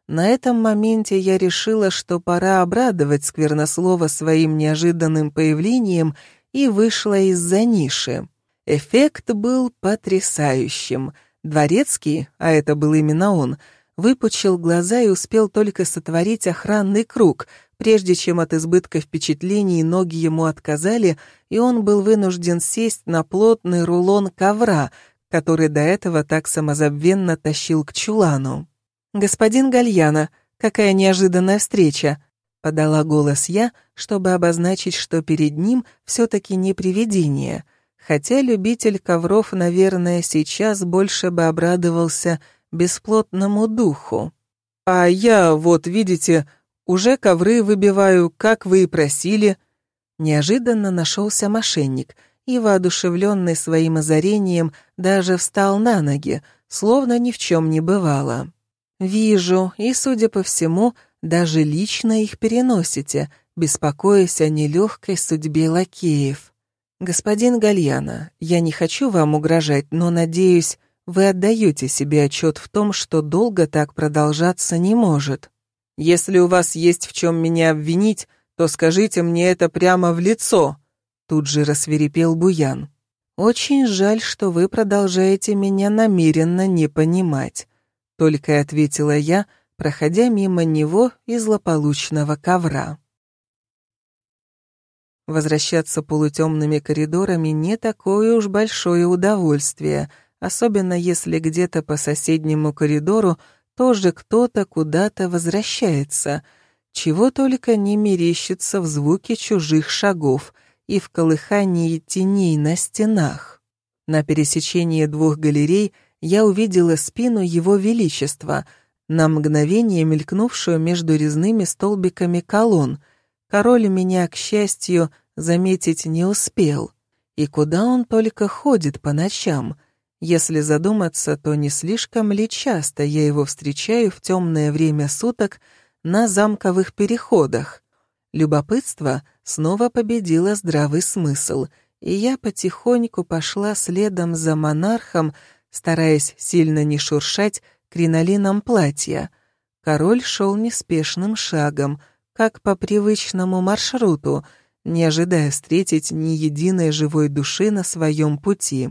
На этом моменте я решила, что пора обрадовать сквернослова своим неожиданным появлением и вышла из-за ниши. Эффект был потрясающим. Дворецкий, а это был именно он, выпучил глаза и успел только сотворить охранный круг, прежде чем от избытка впечатлений ноги ему отказали, и он был вынужден сесть на плотный рулон ковра, который до этого так самозабвенно тащил к чулану. «Господин Гальяна, какая неожиданная встреча!» — подала голос я, чтобы обозначить, что перед ним все-таки не привидение. Хотя любитель ковров, наверное, сейчас больше бы обрадовался бесплотному духу. А я, вот видите, уже ковры выбиваю, как вы и просили. Неожиданно нашелся мошенник и, воодушевленный своим озарением, даже встал на ноги, словно ни в чем не бывало. «Вижу, и, судя по всему, даже лично их переносите, беспокоясь о нелегкой судьбе лакеев. Господин Гальяна, я не хочу вам угрожать, но, надеюсь, вы отдаете себе отчет в том, что долго так продолжаться не может. Если у вас есть в чем меня обвинить, то скажите мне это прямо в лицо», тут же рассверепел Буян. «Очень жаль, что вы продолжаете меня намеренно не понимать», только ответила я, проходя мимо него из злополучного ковра. Возвращаться полутемными коридорами не такое уж большое удовольствие, особенно если где-то по соседнему коридору тоже кто-то куда-то возвращается, чего только не мерещится в звуке чужих шагов и в колыхании теней на стенах. На пересечении двух галерей я увидела спину Его Величества, на мгновение мелькнувшую между резными столбиками колонн, Король меня, к счастью, заметить не успел. И куда он только ходит по ночам? Если задуматься, то не слишком ли часто я его встречаю в темное время суток на замковых переходах? Любопытство снова победило здравый смысл, и я потихоньку пошла следом за монархом, стараясь сильно не шуршать кринолином платья. Король шел неспешным шагом — как по привычному маршруту, не ожидая встретить ни единой живой души на своем пути.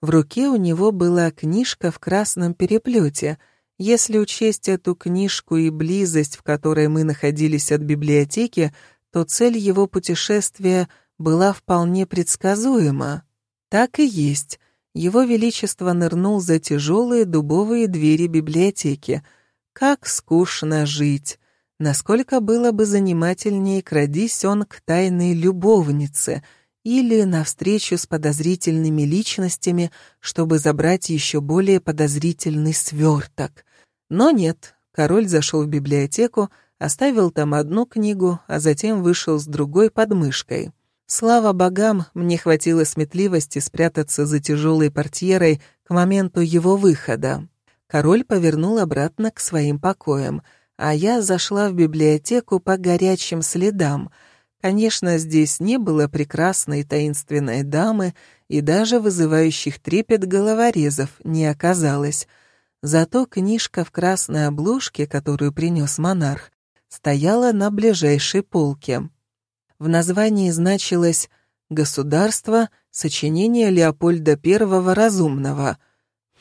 В руке у него была книжка в красном переплете. Если учесть эту книжку и близость, в которой мы находились от библиотеки, то цель его путешествия была вполне предсказуема. Так и есть. Его Величество нырнул за тяжелые дубовые двери библиотеки. Как скучно жить! Насколько было бы занимательнее крадись он к тайной любовнице или на встречу с подозрительными личностями, чтобы забрать еще более подозрительный сверток. Но нет, король зашел в библиотеку, оставил там одну книгу, а затем вышел с другой подмышкой. Слава богам, мне хватило сметливости спрятаться за тяжелой портьерой к моменту его выхода. Король повернул обратно к своим покоям — а я зашла в библиотеку по горячим следам. Конечно, здесь не было прекрасной таинственной дамы и даже вызывающих трепет головорезов не оказалось. Зато книжка в красной обложке, которую принес монарх, стояла на ближайшей полке. В названии значилось «Государство. Сочинение Леопольда I Разумного».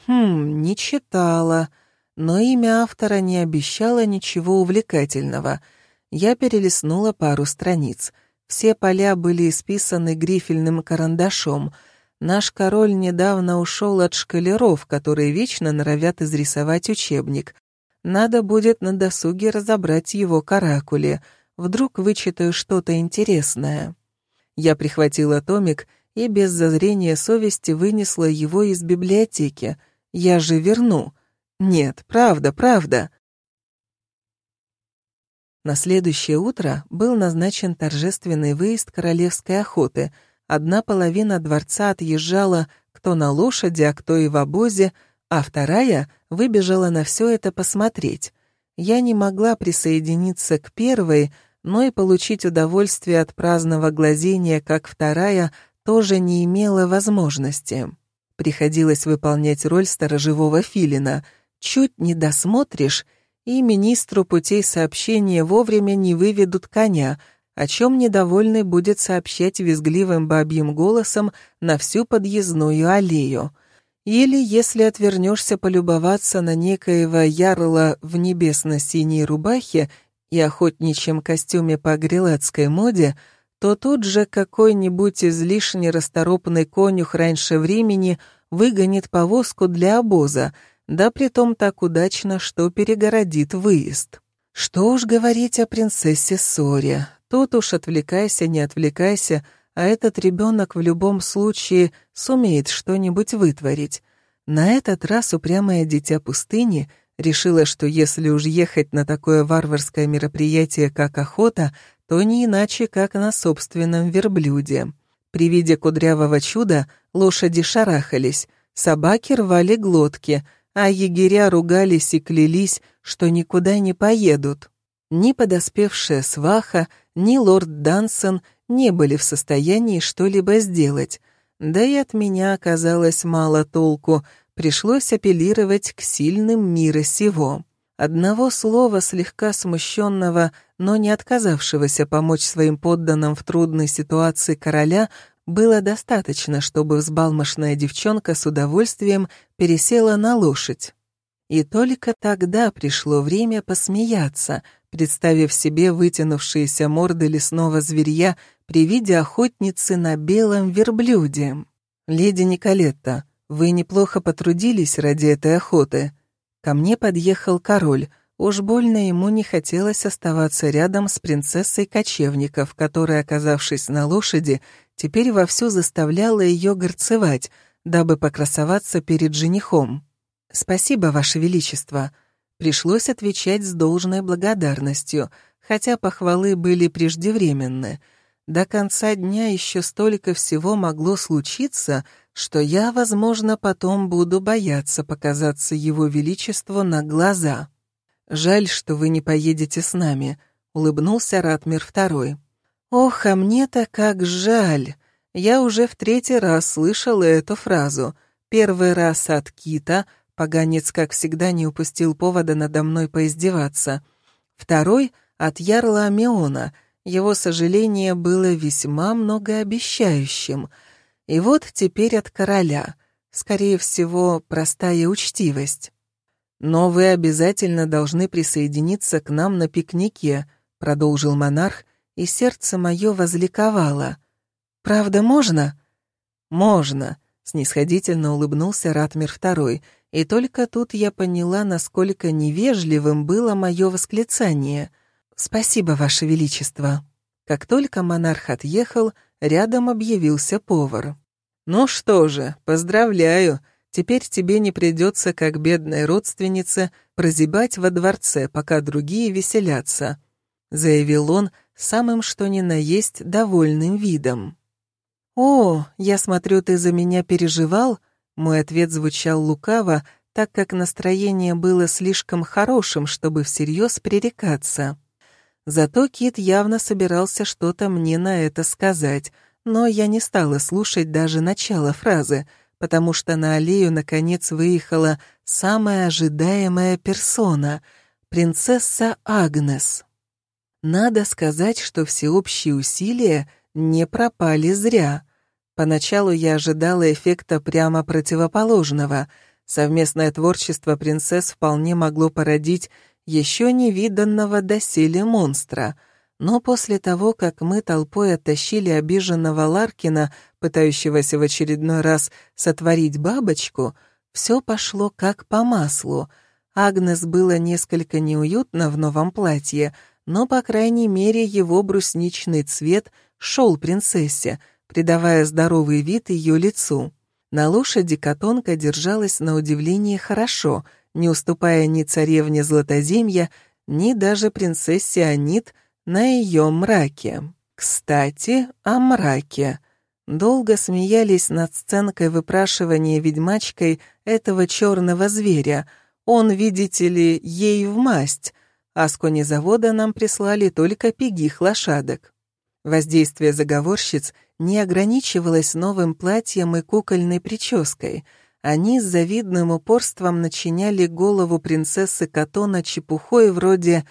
Хм, не читала но имя автора не обещало ничего увлекательного. Я перелистнула пару страниц. Все поля были исписаны грифельным карандашом. Наш король недавно ушел от шкалеров, которые вечно норовят изрисовать учебник. Надо будет на досуге разобрать его каракули. Вдруг вычитаю что-то интересное. Я прихватила томик и без зазрения совести вынесла его из библиотеки. Я же верну. Нет, правда, правда. На следующее утро был назначен торжественный выезд королевской охоты. Одна половина дворца отъезжала кто на лошади, а кто и в обозе, а вторая выбежала на все это посмотреть. Я не могла присоединиться к первой, но и получить удовольствие от праздного глазения, как вторая, тоже не имела возможности. Приходилось выполнять роль сторожевого филина — Чуть не досмотришь, и министру путей сообщения вовремя не выведут коня, о чем недовольный будет сообщать визгливым бабьим голосом на всю подъездную аллею. Или, если отвернешься полюбоваться на некоего ярла в небесно-синей рубахе и охотничьем костюме по грилатской моде, то тут же какой-нибудь излишне расторопный конюх раньше времени выгонит повозку для обоза — да притом так удачно, что перегородит выезд. Что уж говорить о принцессе Соре. Тут уж отвлекайся, не отвлекайся, а этот ребенок в любом случае сумеет что-нибудь вытворить. На этот раз упрямое дитя пустыни решила, что если уж ехать на такое варварское мероприятие, как охота, то не иначе, как на собственном верблюде. При виде кудрявого чуда лошади шарахались, собаки рвали глотки, а егеря ругались и клялись, что никуда не поедут. Ни подоспевшая сваха, ни лорд Дансон не были в состоянии что-либо сделать. Да и от меня оказалось мало толку, пришлось апеллировать к сильным мира сего. Одного слова слегка смущенного, но не отказавшегося помочь своим подданным в трудной ситуации короля было достаточно, чтобы взбалмошная девчонка с удовольствием пересела на лошадь. И только тогда пришло время посмеяться, представив себе вытянувшиеся морды лесного зверья при виде охотницы на белом верблюде. «Леди Николетта, вы неплохо потрудились ради этой охоты», Ко мне подъехал король. Уж больно ему не хотелось оставаться рядом с принцессой кочевников, которая, оказавшись на лошади, теперь вовсю заставляла ее горцевать, дабы покрасоваться перед женихом. «Спасибо, Ваше Величество», пришлось отвечать с должной благодарностью, хотя похвалы были преждевременны. До конца дня еще столько всего могло случиться, что я, возможно, потом буду бояться показаться его величеству на глаза. Жаль, что вы не поедете с нами, улыбнулся Ратмир II. Ох, а мне-то как жаль. Я уже в третий раз слышала эту фразу. Первый раз от Кита, поганец, как всегда, не упустил повода надо мной поиздеваться. Второй — от Ярла Амиона. Его сожаление было весьма многообещающим — и вот теперь от короля. Скорее всего, простая учтивость. «Но вы обязательно должны присоединиться к нам на пикнике», — продолжил монарх, и сердце мое возликовало. «Правда, можно?» «Можно», — снисходительно улыбнулся Ратмир II, и только тут я поняла, насколько невежливым было мое восклицание. «Спасибо, Ваше Величество». Как только монарх отъехал, рядом объявился повар. «Ну что же, поздравляю, теперь тебе не придется, как бедной родственнице, прозябать во дворце, пока другие веселятся», заявил он самым что ни на есть довольным видом. «О, я смотрю, ты за меня переживал?» Мой ответ звучал лукаво, так как настроение было слишком хорошим, чтобы всерьез пререкаться. Зато Кит явно собирался что-то мне на это сказать, но я не стала слушать даже начало фразы, потому что на аллею наконец выехала самая ожидаемая персона — принцесса Агнес. Надо сказать, что всеобщие усилия не пропали зря. Поначалу я ожидала эффекта прямо противоположного. Совместное творчество принцесс вполне могло породить еще не виданного доселе монстра. Но после того, как мы толпой оттащили обиженного Ларкина, пытающегося в очередной раз сотворить бабочку, все пошло как по маслу. Агнес было несколько неуютно в новом платье, но, по крайней мере, его брусничный цвет шел принцессе, придавая здоровый вид ее лицу. На лошади котонка держалась на удивление хорошо — не уступая ни царевне Златоземья, ни даже принцессе Анит на ее мраке. Кстати, о мраке. Долго смеялись над сценкой выпрашивания ведьмачкой этого черного зверя. Он, видите ли, ей в масть, а с конезавода нам прислали только пегих лошадок. Воздействие заговорщиц не ограничивалось новым платьем и кукольной прической — они с завидным упорством начиняли голову принцессы Катона чепухой вроде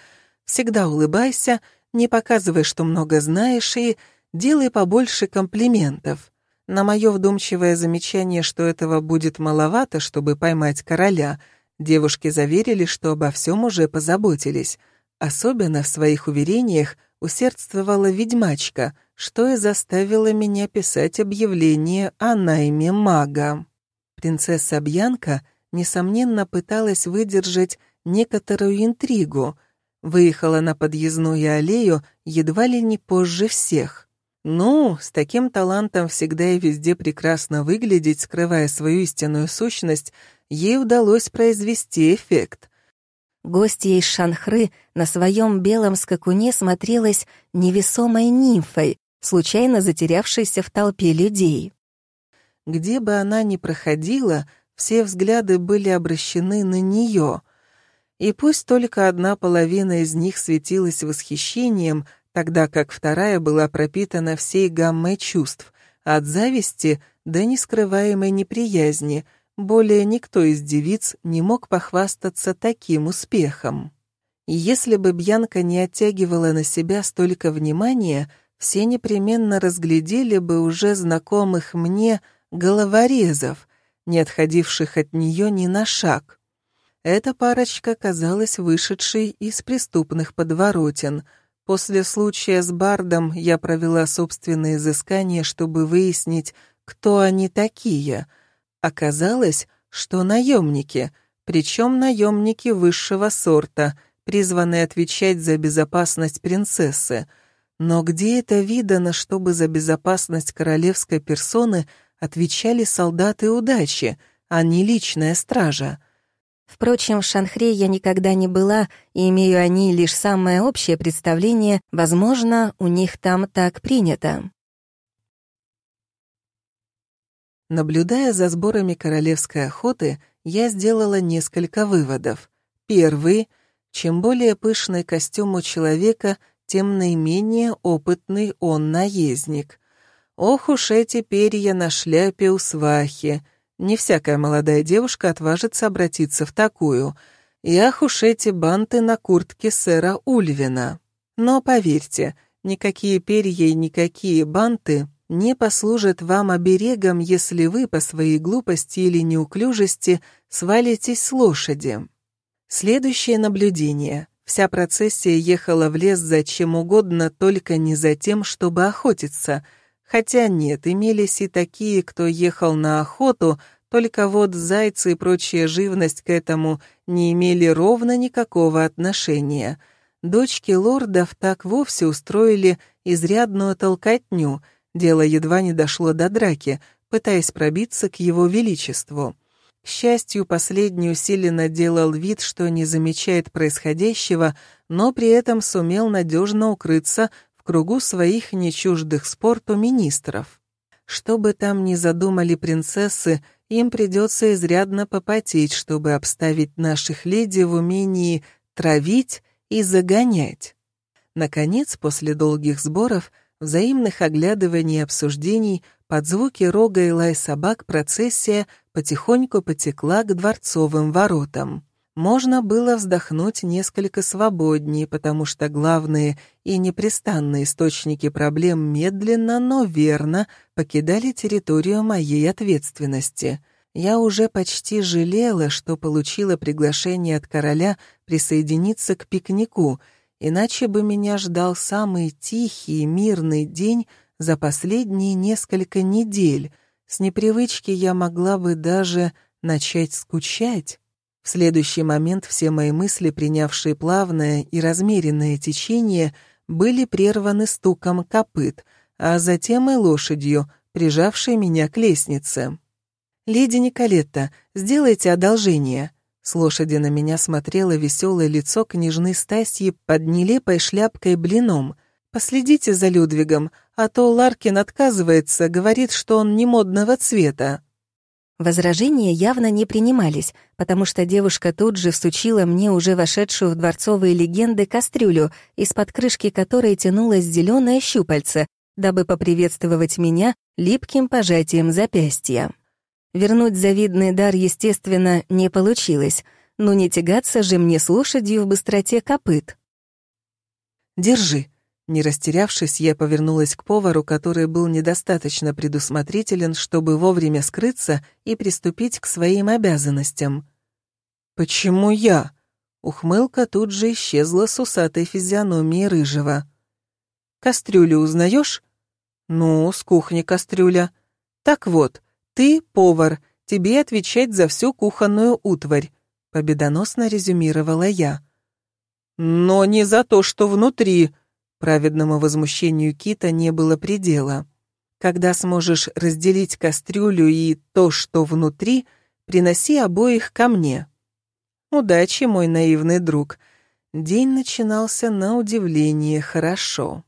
«всегда улыбайся», «не показывай, что много знаешь» и «делай побольше комплиментов». На мое вдумчивое замечание, что этого будет маловато, чтобы поймать короля, девушки заверили, что обо всем уже позаботились. Особенно в своих уверениях усердствовала ведьмачка, что и заставило меня писать объявление о найме мага. Принцесса Бьянка, несомненно, пыталась выдержать некоторую интригу, выехала на подъездную аллею едва ли не позже всех. Ну, с таким талантом всегда и везде прекрасно выглядеть, скрывая свою истинную сущность, ей удалось произвести эффект. Гостья из Шанхры на своем белом скакуне смотрелась невесомой нимфой, случайно затерявшейся в толпе людей. Где бы она ни проходила, все взгляды были обращены на нее. И пусть только одна половина из них светилась восхищением, тогда как вторая была пропитана всей гаммой чувств, от зависти до нескрываемой неприязни, более никто из девиц не мог похвастаться таким успехом. Если бы Бьянка не оттягивала на себя столько внимания, все непременно разглядели бы уже знакомых мне головорезов, не отходивших от нее ни на шаг. Эта парочка казалась вышедшей из преступных подворотен. После случая с Бардом я провела собственные изыскания, чтобы выяснить, кто они такие. Оказалось, что наемники, причем наемники высшего сорта, призванные отвечать за безопасность принцессы. Но где это видано, чтобы за безопасность королевской персоны отвечали солдаты удачи, а не личная стража? Впрочем, в Шанхре я никогда не была, и имею о ней лишь самое общее представление, возможно, у них там так принято. Наблюдая за сборами королевской охоты, я сделала несколько выводов. Первый — чем более пышный костюм у человека, тем наименее опытный он наездник. Ох уж эти перья на шляпе у свахи — не всякая молодая девушка отважится обратиться в такую. И ах уж эти банты на куртке сэра Ульвина. Но поверьте, никакие перья и никакие банты не послужат вам оберегом, если вы по своей глупости или неуклюжести свалитесь с лошади. Следующее наблюдение. Вся процессия ехала в лес за чем угодно, только не за тем, чтобы охотиться — Хотя нет, имелись и такие, кто ехал на охоту, только вот зайцы и прочая живность к этому не имели ровно никакого отношения. Дочки лордов так вовсе устроили изрядную толкотню, дело едва не дошло до драки, пытаясь пробиться к его величеству. К счастью, последний усиленно делал вид, что не замечает происходящего, но при этом сумел надежно укрыться кругу своих нечуждых спорту министров. Что бы там ни задумали принцессы, им придется изрядно попотеть, чтобы обставить наших леди в умении травить и загонять. Наконец, после долгих сборов, взаимных оглядываний и обсуждений, под звуки рога и лай собак процессия потихоньку потекла к дворцовым воротам можно было вздохнуть несколько свободнее, потому что главные и непрестанные источники проблем медленно, но верно покидали территорию моей ответственности. Я уже почти жалела, что получила приглашение от короля присоединиться к пикнику, иначе бы меня ждал самый тихий и мирный день за последние несколько недель. С непривычки я могла бы даже начать скучать. В следующий момент все мои мысли, принявшие плавное и размеренное течение, были прерваны стуком копыт, а затем и лошадью, прижавшей меня к лестнице. «Леди Николетта, сделайте одолжение». С лошади на меня смотрело веселое лицо княжны Стасьи под нелепой шляпкой блином. «Последите за Людвигом, а то Ларкин отказывается, говорит, что он не модного цвета». Возражения явно не принимались, потому что девушка тут же всучила мне уже вошедшую в дворцовые легенды кастрюлю, из-под крышки которой тянулось зеленое щупальце, дабы поприветствовать меня липким пожатием запястья. Вернуть завидный дар, естественно, не получилось, но не тягаться же мне с лошадью в быстроте копыт. «Держи», не растерявшись, я повернулась к повару, который был недостаточно предусмотрителен, чтобы вовремя скрыться и приступить к своим обязанностям. «Почему я?» Ухмылка тут же исчезла с усатой физиономии рыжего. «Кастрюлю узнаешь?» «Ну, с кухни кастрюля. Так вот, ты повар, тебе отвечать за всю кухонную утварь», победоносно резюмировала я. «Но не за то, что внутри», Праведному возмущению Кита не было предела. Когда сможешь разделить кастрюлю и то, что внутри, приноси обоих ко мне. Удачи, мой наивный друг. День начинался на удивление хорошо.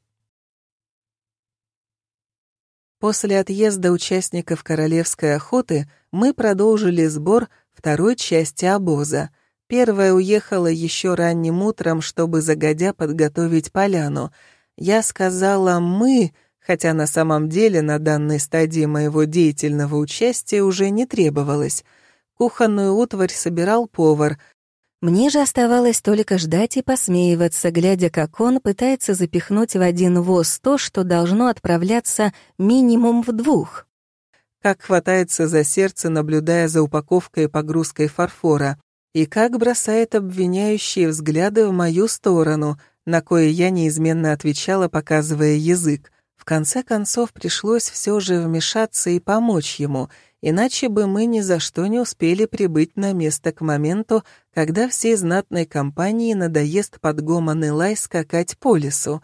После отъезда участников королевской охоты мы продолжили сбор второй части обоза. Первая уехала еще ранним утром, чтобы загодя подготовить поляну. Я сказала «мы», хотя на самом деле на данной стадии моего деятельного участия уже не требовалось. Кухонную утварь собирал повар, мне же оставалось только ждать и посмеиваться, глядя, как он пытается запихнуть в один воз то, что должно отправляться минимум в двух. Как хватается за сердце, наблюдая за упаковкой и погрузкой фарфора, и как бросает обвиняющие взгляды в мою сторону, на кое я неизменно отвечала, показывая язык. В конце концов, пришлось все же вмешаться и помочь ему — иначе бы мы ни за что не успели прибыть на место к моменту, когда всей знатной компании надоест под гомон лай скакать по лесу,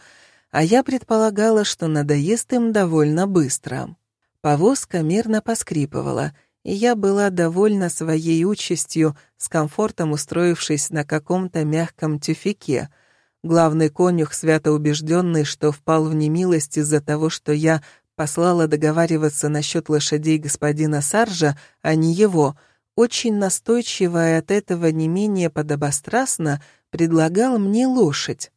а я предполагала, что надоест им довольно быстро. Повозка мирно поскрипывала, и я была довольна своей участью, с комфортом устроившись на каком-то мягком тюфике. Главный конюх, свято убежденный, что впал в немилость из-за того, что я послала договариваться насчет лошадей господина Саржа, а не его, очень настойчиво и от этого не менее подобострастно предлагал мне лошадь.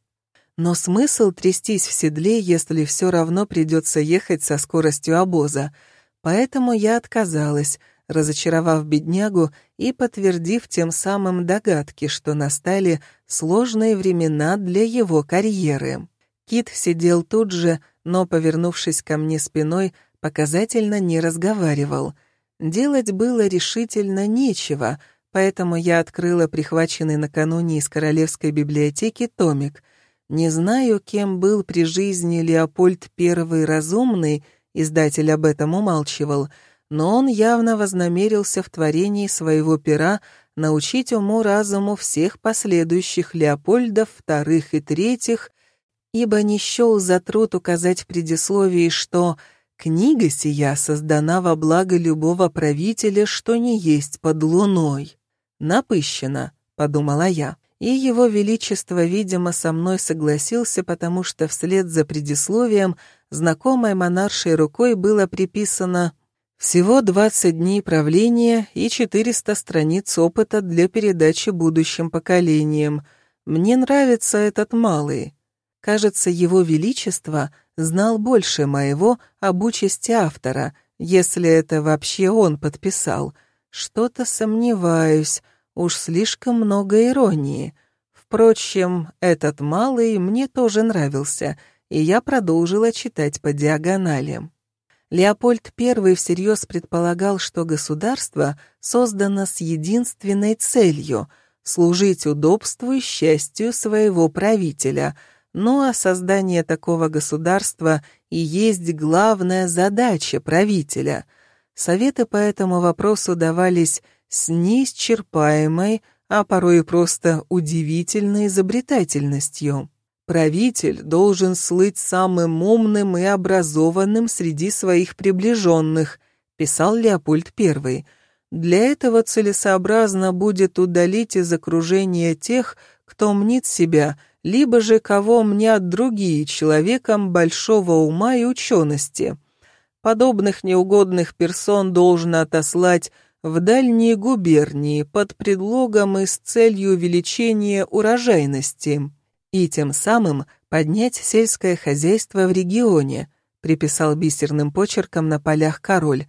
Но смысл трястись в седле, если все равно придется ехать со скоростью обоза. Поэтому я отказалась, разочаровав беднягу и подтвердив тем самым догадки, что настали сложные времена для его карьеры. Кит сидел тут же, но, повернувшись ко мне спиной, показательно не разговаривал. Делать было решительно нечего, поэтому я открыла прихваченный накануне из Королевской библиотеки томик. Не знаю, кем был при жизни Леопольд I Разумный, издатель об этом умалчивал, но он явно вознамерился в творении своего пера научить уму-разуму всех последующих Леопольдов, вторых и третьих, ибо не счел за труд указать в предисловии, что «книга сия создана во благо любого правителя, что не есть под луной». «Напыщено», — подумала я. И его величество, видимо, со мной согласился, потому что вслед за предисловием знакомой монаршей рукой было приписано «Всего 20 дней правления и 400 страниц опыта для передачи будущим поколениям. Мне нравится этот малый». Кажется, его величество знал больше моего об участи автора, если это вообще он подписал. Что-то сомневаюсь, уж слишком много иронии. Впрочем, этот малый мне тоже нравился, и я продолжила читать по диагонали. Леопольд I всерьез предполагал, что государство создано с единственной целью — служить удобству и счастью своего правителя — ну а создание такого государства и есть главная задача правителя. Советы по этому вопросу давались с неисчерпаемой, а порой и просто удивительной изобретательностью. Правитель должен слыть самым умным и образованным среди своих приближенных, писал Леопольд I. Для этого целесообразно будет удалить из окружения тех, кто мнит себя либо же кого мнят другие человеком большого ума и учености. Подобных неугодных персон должно отослать в дальние губернии под предлогом и с целью увеличения урожайности и тем самым поднять сельское хозяйство в регионе, приписал бисерным почерком на полях король.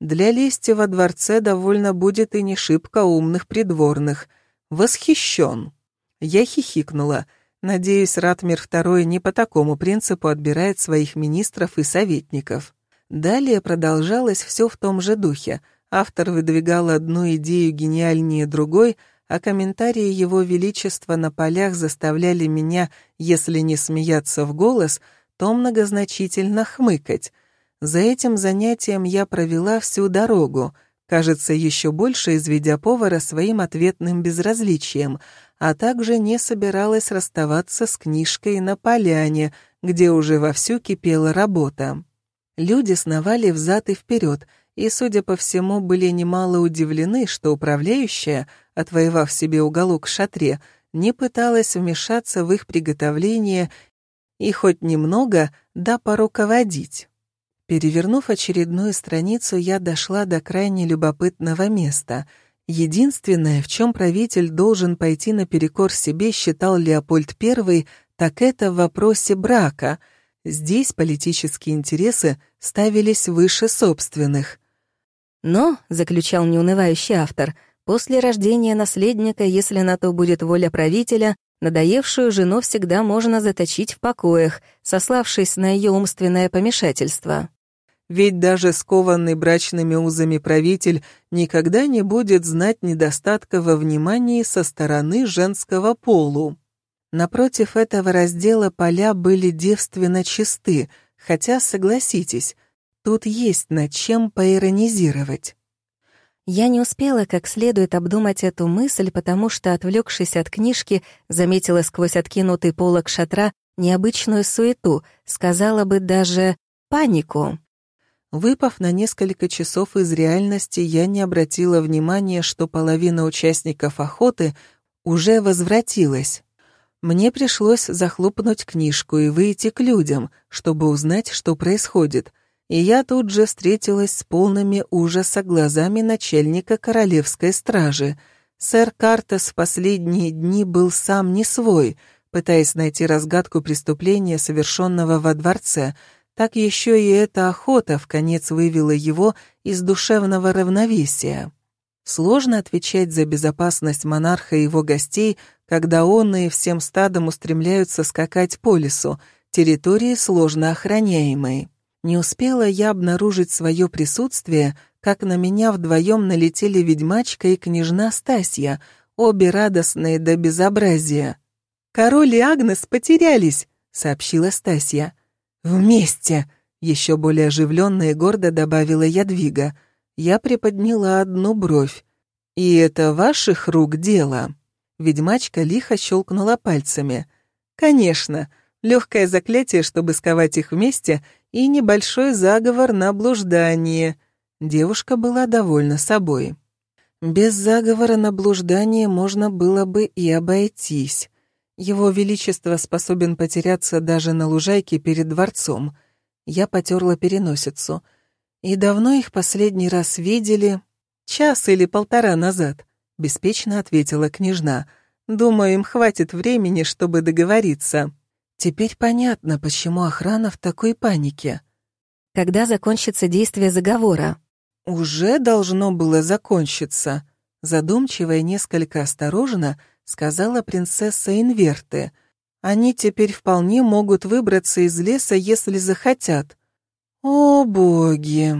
Для лести во дворце довольно будет и не шибко умных придворных. Восхищен. Я хихикнула — Надеюсь, Ратмир II не по такому принципу отбирает своих министров и советников. Далее продолжалось все в том же духе. Автор выдвигал одну идею гениальнее другой, а комментарии Его Величества на полях заставляли меня, если не смеяться в голос, то многозначительно хмыкать. За этим занятием я провела всю дорогу. Кажется, еще больше изведя повара своим ответным безразличием, а также не собиралась расставаться с книжкой на поляне, где уже вовсю кипела работа. Люди сновали взад и вперед, и, судя по всему, были немало удивлены, что управляющая, отвоевав себе уголок в шатре, не пыталась вмешаться в их приготовление и хоть немного да поруководить. Перевернув очередную страницу, я дошла до крайне любопытного места. Единственное, в чем правитель должен пойти наперекор себе, считал Леопольд I, так это в вопросе брака. Здесь политические интересы ставились выше собственных. Но, заключал неунывающий автор, после рождения наследника, если на то будет воля правителя, надоевшую жену всегда можно заточить в покоях, сославшись на ее умственное помешательство. Ведь даже скованный брачными узами правитель никогда не будет знать недостатка во внимании со стороны женского полу. Напротив этого раздела поля были девственно чисты, хотя, согласитесь, Тут есть над чем поиронизировать. Я не успела как следует обдумать эту мысль, потому что, отвлекшись от книжки, заметила сквозь откинутый полог шатра необычную суету, сказала бы даже панику. Выпав на несколько часов из реальности, я не обратила внимания, что половина участников охоты уже возвратилась. Мне пришлось захлопнуть книжку и выйти к людям, чтобы узнать, что происходит, и я тут же встретилась с полными ужаса глазами начальника королевской стражи. Сэр Картес в последние дни был сам не свой, пытаясь найти разгадку преступления, совершенного во дворце. Так еще и эта охота в конец вывела его из душевного равновесия. Сложно отвечать за безопасность монарха и его гостей, когда он и всем стадом устремляются скакать по лесу, территории сложно охраняемой. Не успела я обнаружить свое присутствие, как на меня вдвоем налетели ведьмачка и княжна Стасья, обе радостные до безобразия. «Король и Агнес потерялись», — сообщила Стасья. «Вместе», — еще более оживленно и гордо добавила Ядвига. Я приподняла одну бровь. «И это ваших рук дело?» Ведьмачка лихо щелкнула пальцами. «Конечно, легкое заклятие, чтобы сковать их вместе, и небольшой заговор на блуждание. Девушка была довольна собой. Без заговора на блуждание можно было бы и обойтись. Его Величество способен потеряться даже на лужайке перед дворцом. Я потерла переносицу. И давно их последний раз видели? Час или полтора назад, беспечно ответила княжна. Думаю, им хватит времени, чтобы договориться. Теперь понятно, почему охрана в такой панике. Когда закончится действие заговора? Уже должно было закончиться. Задумчиво и несколько осторожно сказала принцесса Инверты. Они теперь вполне могут выбраться из леса, если захотят. О, боги!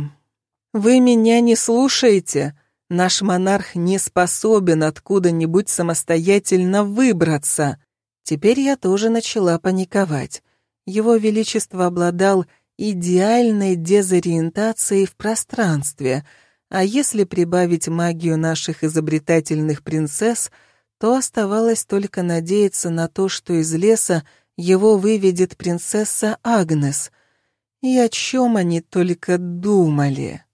Вы меня не слушаете. Наш монарх не способен откуда-нибудь самостоятельно выбраться. Теперь я тоже начала паниковать. Его Величество обладал идеальной дезориентацией в пространстве, а если прибавить магию наших изобретательных принцесс, то оставалось только надеяться на то, что из леса его выведет принцесса Агнес. И о чем они только думали.